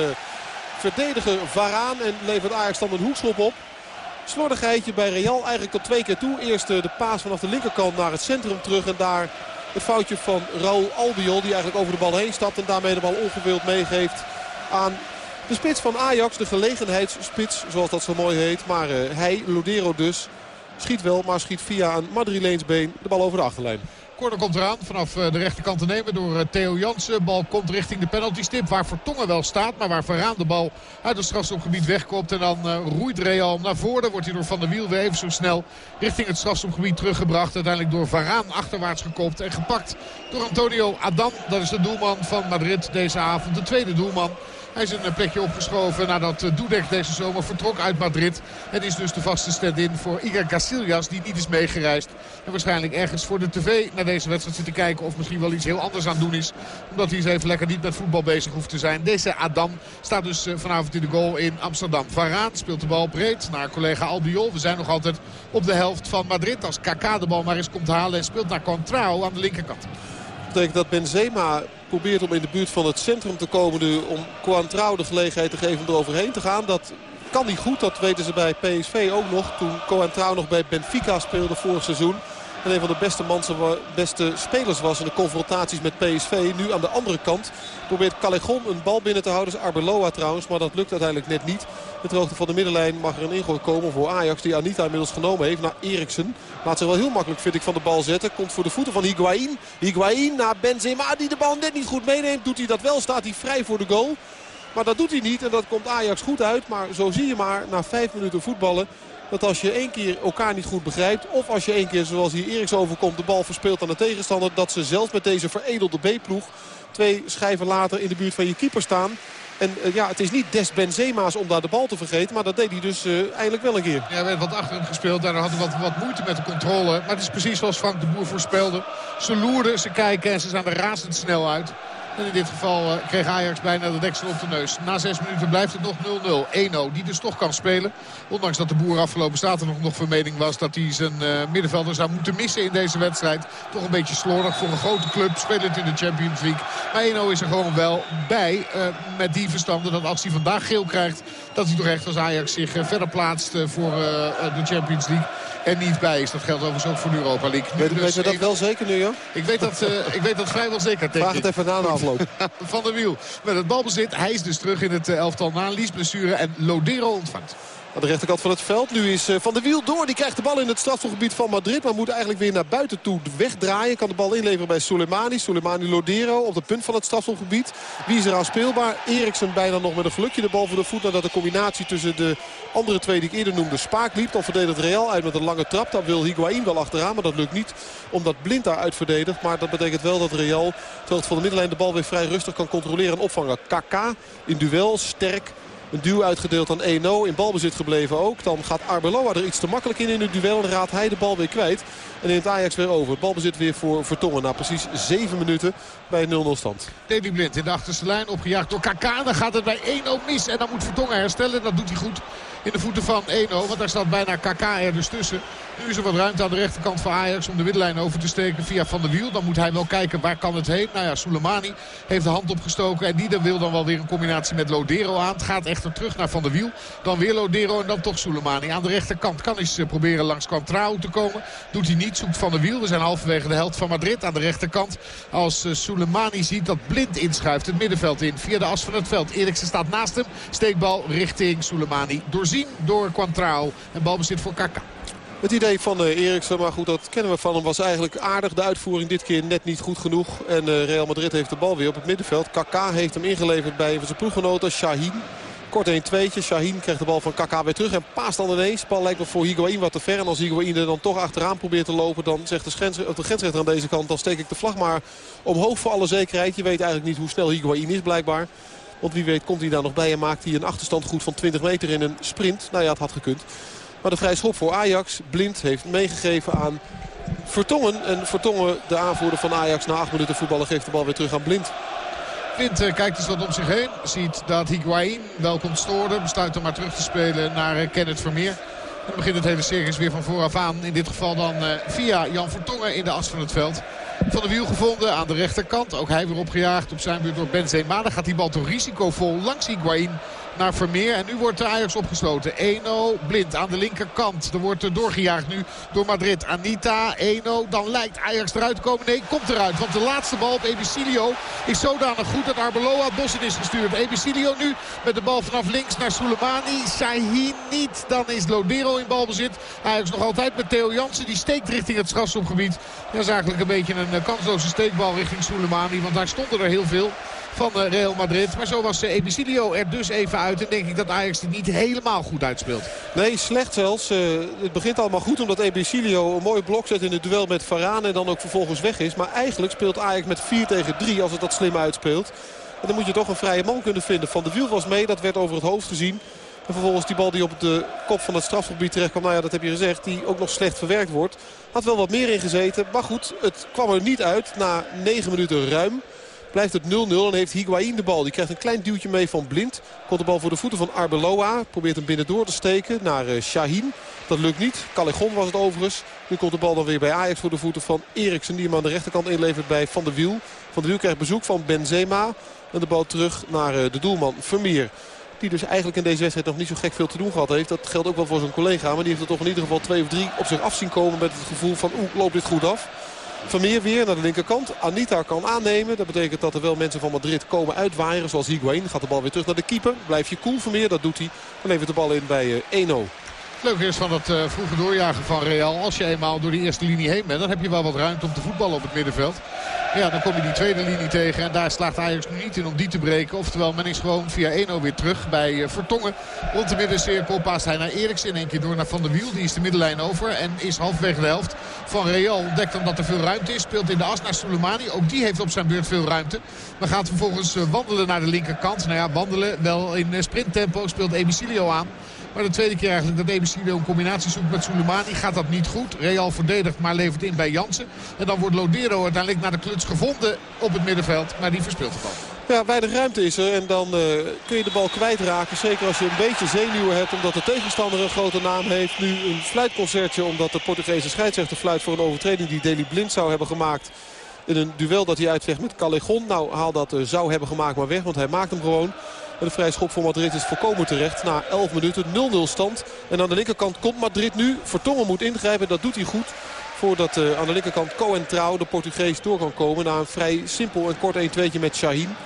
verdediger Varaan. En levert Ajax dan een hoekschop op. Slordigheidje bij Real eigenlijk tot twee keer toe. Eerst de paas vanaf de linkerkant naar het centrum terug. En daar het foutje van Raul Albiol. Die eigenlijk over de bal heen stapt. En daarmee de bal ongewild meegeeft aan de spits van Ajax, de gelegenheidsspits, zoals dat zo mooi heet. Maar uh, hij, Lodero dus, schiet wel, maar schiet via een Madrileens been de bal over de achterlijn.
Corner komt eraan vanaf de rechterkant te nemen door Theo Jansen. Bal komt richting de penaltystip waar Vertongen wel staat. Maar waar Veraan de bal uit het strafschopgebied wegkomt. En dan uh, roeit Real naar voren. Wordt hij door Van der Wiel weer even zo snel richting het strafschopgebied teruggebracht. Uiteindelijk door Varaan achterwaarts gekopt en gepakt door Antonio Adan. Dat is de doelman van Madrid deze avond. De tweede doelman. Hij is een plekje opgeschoven nadat Dudek deze zomer vertrok uit Madrid. En is dus de vaste stand-in voor Iker Casillas die niet is meegereisd. En waarschijnlijk ergens voor de tv naar deze wedstrijd zit te kijken. Of misschien wel iets heel anders aan doen is. Omdat hij eens even lekker niet met voetbal bezig hoeft te zijn. Deze Adam staat dus vanavond in de goal in Amsterdam. Varaan speelt de bal breed naar collega Albiol. We zijn nog altijd op de helft van Madrid. Als KK de bal maar eens komt halen en speelt naar Contrao aan de linkerkant.
Dat betekent dat Benzema probeert om in de buurt van het centrum te komen nu. Om Coentrao de gelegenheid te geven om er overheen te gaan. Dat kan niet goed. Dat weten ze bij PSV ook nog. Toen Coentrao nog bij Benfica speelde vorig seizoen. En een van de beste, mansen, beste spelers was in de confrontaties met PSV. Nu aan de andere kant probeert Callejon een bal binnen te houden. Dat is Arbeloa trouwens, maar dat lukt uiteindelijk net niet. Met hoogte van de middenlijn mag er een ingooi komen voor Ajax. Die Anita inmiddels genomen heeft naar Eriksen. Laat zich wel heel makkelijk, vind ik, van de bal zetten. Komt voor de voeten van Higuain. Higuain naar Benzema die de bal net niet goed meeneemt. Doet hij dat wel, staat hij vrij voor de goal. Maar dat doet hij niet en dat komt Ajax goed uit. Maar zo zie je maar, na vijf minuten voetballen dat als je één keer elkaar niet goed begrijpt... of als je één keer, zoals hier Eriks overkomt, de bal verspeelt aan de tegenstander... dat ze zelfs met deze veredelde B-ploeg twee schijven later in de buurt van je keeper staan. En uh, ja, het is niet des Benzema's om daar de bal te vergeten. Maar dat deed hij dus uh, eindelijk wel een keer.
Ja, werd wat achter hem gespeeld. Daar hadden wat, wat moeite met de controle. Maar het is precies zoals Frank de Boer voorspelde. Ze loerden, ze kijken en ze zijn er razendsnel uit. En in dit geval uh, kreeg Ajax bijna de deksel op de neus. Na zes minuten blijft het nog 0-0. 1-0 die dus toch kan spelen. Ondanks dat de boer afgelopen zaterdag nog van mening was... dat hij zijn uh, middenvelder zou moeten missen in deze wedstrijd. Toch een beetje slordig voor een grote club. Spelend in de Champions League. Maar 1-0 is er gewoon wel bij. Uh, met die verstanden dat als hij vandaag geel krijgt... dat hij toch echt als Ajax zich verder plaatst voor de Champions League er niet bij is. Dat geldt overigens ook voor de Europa League.
Nu weet, dus weet dat wel zeker nu, joh?
Ik weet dat, uh, ik weet dat vrijwel zeker.
Vraag het even na de afloop.
Van der Wiel met het balbezit. Hij is dus terug in het elftal na een liesblessure. En Lodero ontvangt.
Aan de rechterkant van het veld. Nu is Van der Wiel door. Die krijgt de bal in het strafgebied van Madrid. Maar moet eigenlijk weer naar buiten toe wegdraaien. Kan de bal inleveren bij Soleimani. Soleimani Lodero op het punt van het strafgebied. Wie is er aan speelbaar? Eriksen bijna nog met een gelukje de bal voor de voet. Nadat de combinatie tussen de andere twee die ik eerder noemde Spaak liep. Dan verdedigt Real uit met een lange trap. Dan wil Higuain wel achteraan. Maar dat lukt niet omdat Blind daar uitverdedigt. Maar dat betekent wel dat Real terwijl van de middenlijn de bal weer vrij rustig kan controleren en opvangen. KK in duel sterk een duw uitgedeeld aan 1-0. In balbezit gebleven ook. Dan gaat Arbeloa er iets te makkelijk in in het duel. En raadt hij de bal weer kwijt. En neemt Ajax weer over. Balbezit weer voor Vertongen. Na precies 7 minuten bij 0-0 stand.
Davy Blind in de achterste lijn. Opgejaagd door Kaka. Dan gaat het bij 1-0 mis. En dan moet Vertongen herstellen. Dat doet hij goed in de voeten van 1-0. Want daar staat bijna KK er dus tussen. Nu is wat ruimte aan de rechterkant van Ajax om de middenlijn over te steken via Van der Wiel. Dan moet hij wel kijken waar kan het heen. Nou ja, Soleimani heeft de hand opgestoken. En die wil dan wel weer een combinatie met Lodero aan. Het gaat echter terug naar Van der Wiel. Dan weer Lodero en dan toch Soleimani. Aan de rechterkant kan eens eh, proberen langs Contrao te komen. Doet hij niet, zoekt Van der Wiel. We zijn halverwege de helft van Madrid aan de rechterkant. Als uh, Soleimani ziet dat Blind inschuift het middenveld in via de as van het veld. Eriksen staat naast hem. Steekbal richting Soleimani. Doorzien door Contrao. En balbezit voor Kaka.
Het idee van uh, Eriksen, maar goed, dat kennen we van hem, was eigenlijk aardig. De uitvoering dit keer net niet goed genoeg. En uh, Real Madrid heeft de bal weer op het middenveld. Kaká heeft hem ingeleverd bij zijn ploeggenoten Shaheen. Kort 1-2'tje. Shaheen krijgt de bal van Kaká weer terug. En paast dan ineens. Bal lijkt me voor Higuain wat te ver. En als Higuain er dan toch achteraan probeert te lopen... dan zegt de, de grensrechter aan deze kant... dan steek ik de vlag maar omhoog voor alle zekerheid. Je weet eigenlijk niet hoe snel Higuain is blijkbaar. Want wie weet komt hij daar nog bij en maakt hij een achterstand goed van 20 meter in een sprint. Nou ja, het had gekund. Maar de vrij schop voor Ajax. Blind heeft meegegeven aan Vertongen. En Vertongen, de aanvoerder van Ajax na acht minuten voetballen, geeft de bal weer terug aan Blind.
Blind uh, kijkt dus wat om zich heen. Ziet dat Higuain wel komt storen. Besluit om maar terug te spelen naar uh, Kenneth Vermeer. Dan begint het hele circus weer van vooraf aan. In dit geval dan uh, via Jan Vertongen in de as van het veld. Van de wiel gevonden aan de rechterkant. Ook hij weer opgejaagd op zijn beurt door Benzema. Dan gaat die bal toch risicovol langs Higuain naar Vermeer. En nu wordt de Ajax opgesloten. 1-0 blind aan de linkerkant. Er wordt doorgejaagd nu door Madrid. Anita 1-0. Dan lijkt Ajax eruit te komen. Nee, komt eruit. Want de laatste bal op Ebicilio is zodanig goed dat Arbeloa het bos in is gestuurd. Ebicilio nu met de bal vanaf links naar Soleimani. Sahin niet. Dan is Lodero in balbezit. Ajax nog altijd met Theo Jansen. Die steekt richting het strafschopgebied. Dat is eigenlijk een beetje een eh, kansloze steekbal richting Soleimani. Want daar stonden er heel veel van eh, Real Madrid. Maar zo was Ebicilio er dus even uit. En denk ik dat Ajax het niet helemaal goed uitspeelt.
Nee, slecht zelfs. Uh, het begint allemaal goed omdat Ebicilio een mooi blok zet in het duel met Varane. En dan ook vervolgens weg is. Maar eigenlijk speelt Ajax met 4 tegen 3 als het dat slim uitspeelt. En dan moet je toch een vrije man kunnen vinden. Van de Wiel was mee, dat werd over het hoofd gezien. En vervolgens die bal die op de kop van het strafgebied terecht kwam. Nou ja, dat heb je gezegd. Die ook nog slecht verwerkt wordt. Had wel wat meer ingezeten. Maar goed, het kwam er niet uit na 9 minuten ruim. Blijft het 0-0 en heeft Higuain de bal. Die krijgt een klein duwtje mee van Blind. Komt de bal voor de voeten van Arbeloa. Probeert hem binnendoor te steken naar uh, Shaheen. Dat lukt niet. Callejon was het overigens. Nu komt de bal dan weer bij Ajax voor de voeten van Eriksen. Die hem aan de rechterkant inlevert bij Van der Wiel. Van der Wiel krijgt bezoek van Benzema. En de bal terug naar uh, de doelman Vermeer. Die dus eigenlijk in deze wedstrijd nog niet zo gek veel te doen gehad heeft. Dat geldt ook wel voor zijn collega. Maar die heeft er toch in ieder geval twee of drie op zich af zien komen. Met het gevoel van oeh, loopt dit goed af. Vermeer weer naar de linkerkant. Anita kan aannemen. Dat betekent dat er wel mensen van Madrid komen uitwaaien. Zoals Higuain. Gaat de bal weer terug naar de keeper. Blijf je cool Vermeer. Dat doet hij. Dan levert de bal in bij 1-0.
Leuk is van het uh, vroege doorjagen van Real. Als je eenmaal door die eerste linie heen bent, dan heb je wel wat ruimte om te voetballen op het middenveld. Ja, dan kom je die tweede linie tegen. En daar slaagt Ajax nu niet in om die te breken. Oftewel, men is gewoon via 1-0 weer terug bij uh, Vertongen. Rond de middencirkel paast hij naar Eriksen. In één keer door naar Van der Wiel. Die is de middenlijn over. En is halfweg de helft van Real. Ontdekt omdat er veel ruimte is. Speelt in de as naar Soleimani. Ook die heeft op zijn beurt veel ruimte. Maar gaat vervolgens uh, wandelen naar de linkerkant. Nou ja, wandelen wel in sprinttempo. Speelt Emicilio aan. Maar de tweede keer eigenlijk dat Ebesilio een combinatie zoekt met Soleimani gaat dat niet goed. Real verdedigt maar levert in bij Jansen. En dan wordt Lodero uiteindelijk naar de kluts gevonden op het middenveld. Maar die verspeelt de bal.
Ja, weinig ruimte is er en dan uh, kun je de bal kwijtraken. Zeker als je een beetje zenuwen hebt omdat de tegenstander een grote naam heeft. Nu een fluitconcertje omdat de Portugese scheidsrechter fluit voor een overtreding die Deli Blind zou hebben gemaakt. In een duel dat hij uitvecht met Callejon. Nou, haal dat uh, zou hebben gemaakt maar weg, want hij maakt hem gewoon. De vrije schop voor Madrid is volkomen terecht. Na 11 minuten 0-0 stand. En aan de linkerkant komt Madrid nu. Vertongen moet ingrijpen, dat doet hij goed. Voordat uh, aan de linkerkant Cohen Trouw, de Portugees, door kan komen. Na een vrij simpel en kort 1-2'tje met Shaheen.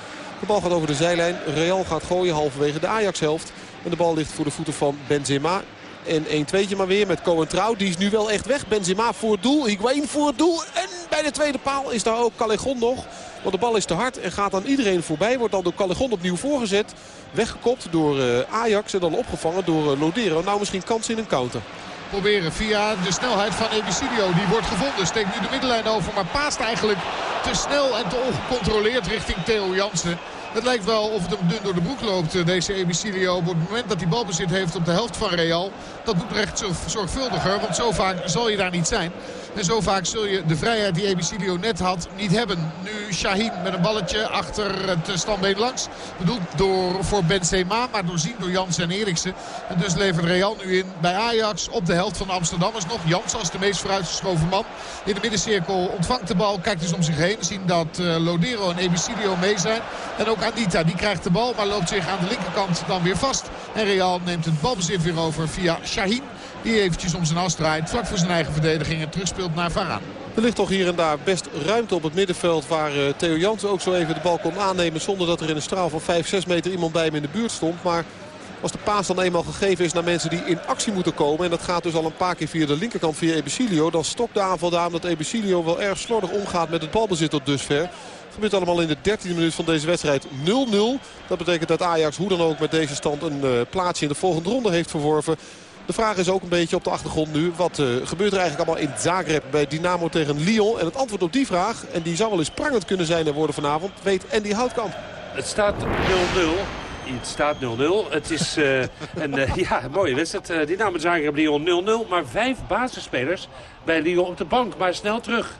De bal gaat over de zijlijn. Real gaat gooien halverwege de Ajax-helft. En de bal ligt voor de voeten van Benzema. En 1-2'tje maar weer met Cohen Trouw. Die is nu wel echt weg. Benzema voor het doel. Higuain voor het doel. En bij de tweede paal is daar ook Callejon nog. Want de bal is te hard en gaat aan iedereen voorbij. Wordt dan door Callejon opnieuw voorgezet. Weggekopt door uh, Ajax en dan opgevangen door uh, Lodero. Nou misschien kans in een counter.
Proberen via de snelheid van Ebicidio. Die wordt gevonden. Steekt nu de middenlijn over. Maar paast eigenlijk te snel en te ongecontroleerd richting Theo Jansen. Het lijkt wel of het hem dun door de broek loopt, deze Ebicilio. Op het moment dat hij balbezit heeft op de helft van Real. Dat doet recht zorgvuldiger, want zo vaak zal je daar niet zijn. En zo vaak zul je de vrijheid die Ebicilio net had niet hebben. Nu Shaheen met een balletje achter het standbeen langs. Bedoeld door, voor Benzema, maar doorzien door Jans en Eriksen. En dus levert Real nu in bij Ajax op de helft van de Amsterdammers nog. Jans als de meest vooruitgeschoven man. In de middencirkel ontvangt de bal, kijkt dus om zich heen. Zien dat uh, Lodero en Ebicilio mee zijn. En ook Anita, die krijgt de bal, maar loopt zich aan de linkerkant dan weer vast. En Real neemt het balbezit weer over via Shaheen. Die eventjes om zijn as draait, vlak voor zijn eigen verdediging en terugspeelt naar Varaan.
Er ligt toch hier en daar best ruimte op het middenveld waar uh, Theo Jansen ook zo even de bal kon aannemen. Zonder dat er in een straal van 5, 6 meter iemand bij hem in de buurt stond. Maar als de paas dan eenmaal gegeven is naar mensen die in actie moeten komen. En dat gaat dus al een paar keer via de linkerkant via Ebesilio. Dan stokt de aanval daar omdat Ebesilio wel erg slordig omgaat met het balbezit tot dusver. Het gebeurt allemaal in de 13e minuut van deze wedstrijd 0-0. Dat betekent dat Ajax hoe dan ook met deze stand een uh, plaatsje in de volgende ronde heeft verworven. De vraag is ook een beetje op de achtergrond nu. Wat uh, gebeurt er eigenlijk allemaal in Zagreb bij Dynamo tegen Lyon? En het antwoord op die vraag, en die zou wel eens prangend kunnen zijn en worden vanavond, weet Andy Houtkamp.
Het staat 0-0. Het staat 0-0. Het is uh, een uh, ja, mooie wedstrijd. Uh, Dynamo Zagreb Lyon 0-0. Maar vijf basisspelers bij Lyon op de bank. Maar snel terug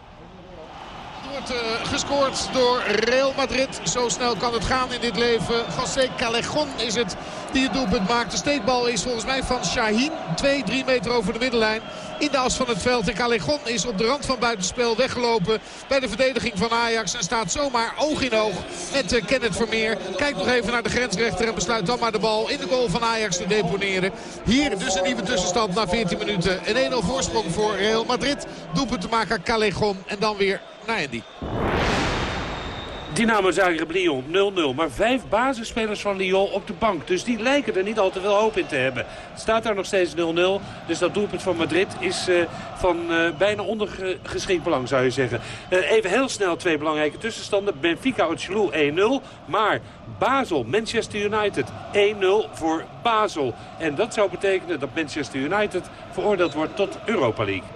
wordt uh, gescoord door Real Madrid. Zo snel kan het gaan in dit leven. José Callejon is het die het doelpunt maakt. De steekbal is volgens mij van Shaheen. 2, 3 meter over de middenlijn. In de as van het veld. En Callejon is op de rand van buitenspel weggelopen bij de verdediging van Ajax. En staat zomaar oog in oog met uh, Kenneth Vermeer. Kijkt nog even naar de grensrechter en besluit dan maar de bal in de goal van Ajax te deponeren. Hier dus een nieuwe tussenstand na 14 minuten. Een 1-0 voorsprong voor Real Madrid. Doelpunt te maken Callejon. En dan weer naar Andy.
Dynamo Zagreb Lyon 0-0. Maar vijf basisspelers van Lyon op de bank. Dus die lijken er niet al te veel hoop in te hebben. Staat daar nog steeds 0-0. Dus dat doelpunt van Madrid is uh, van uh, bijna ondergeschikt belang zou je zeggen. Uh, even heel snel twee belangrijke tussenstanden. Benfica Ochelou 1-0. Maar Basel, Manchester United 1-0 voor Basel. En dat zou betekenen dat Manchester United veroordeeld wordt tot Europa League.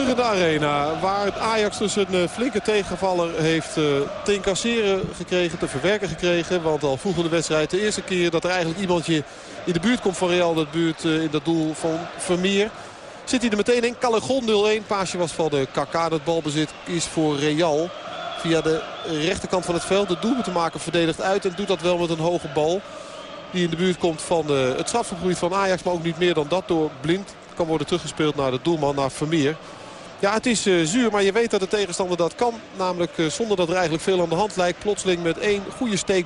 Terug de arena waar Ajax dus een uh, flinke tegenvaller heeft uh, te incasseren gekregen, te verwerken gekregen. Want al vroeg in de wedstrijd de eerste keer dat er eigenlijk iemandje in de buurt komt van Real. Dat buurt uh, in dat doel van Vermeer. Zit hij er meteen in. Callejon 0-1. Paasje was van de KK. Dat balbezit is voor Real. Via de rechterkant van het veld. De doel te maken verdedigt uit. En doet dat wel met een hoge bal. Die in de buurt komt van het strafgebied van Ajax. Maar ook niet meer dan dat door Blind kan worden teruggespeeld naar de doelman, naar Vermeer. Ja, het is uh, zuur, maar je weet dat de tegenstander dat kan. Namelijk uh, zonder dat er eigenlijk veel aan de hand lijkt. Plotseling met één goede steek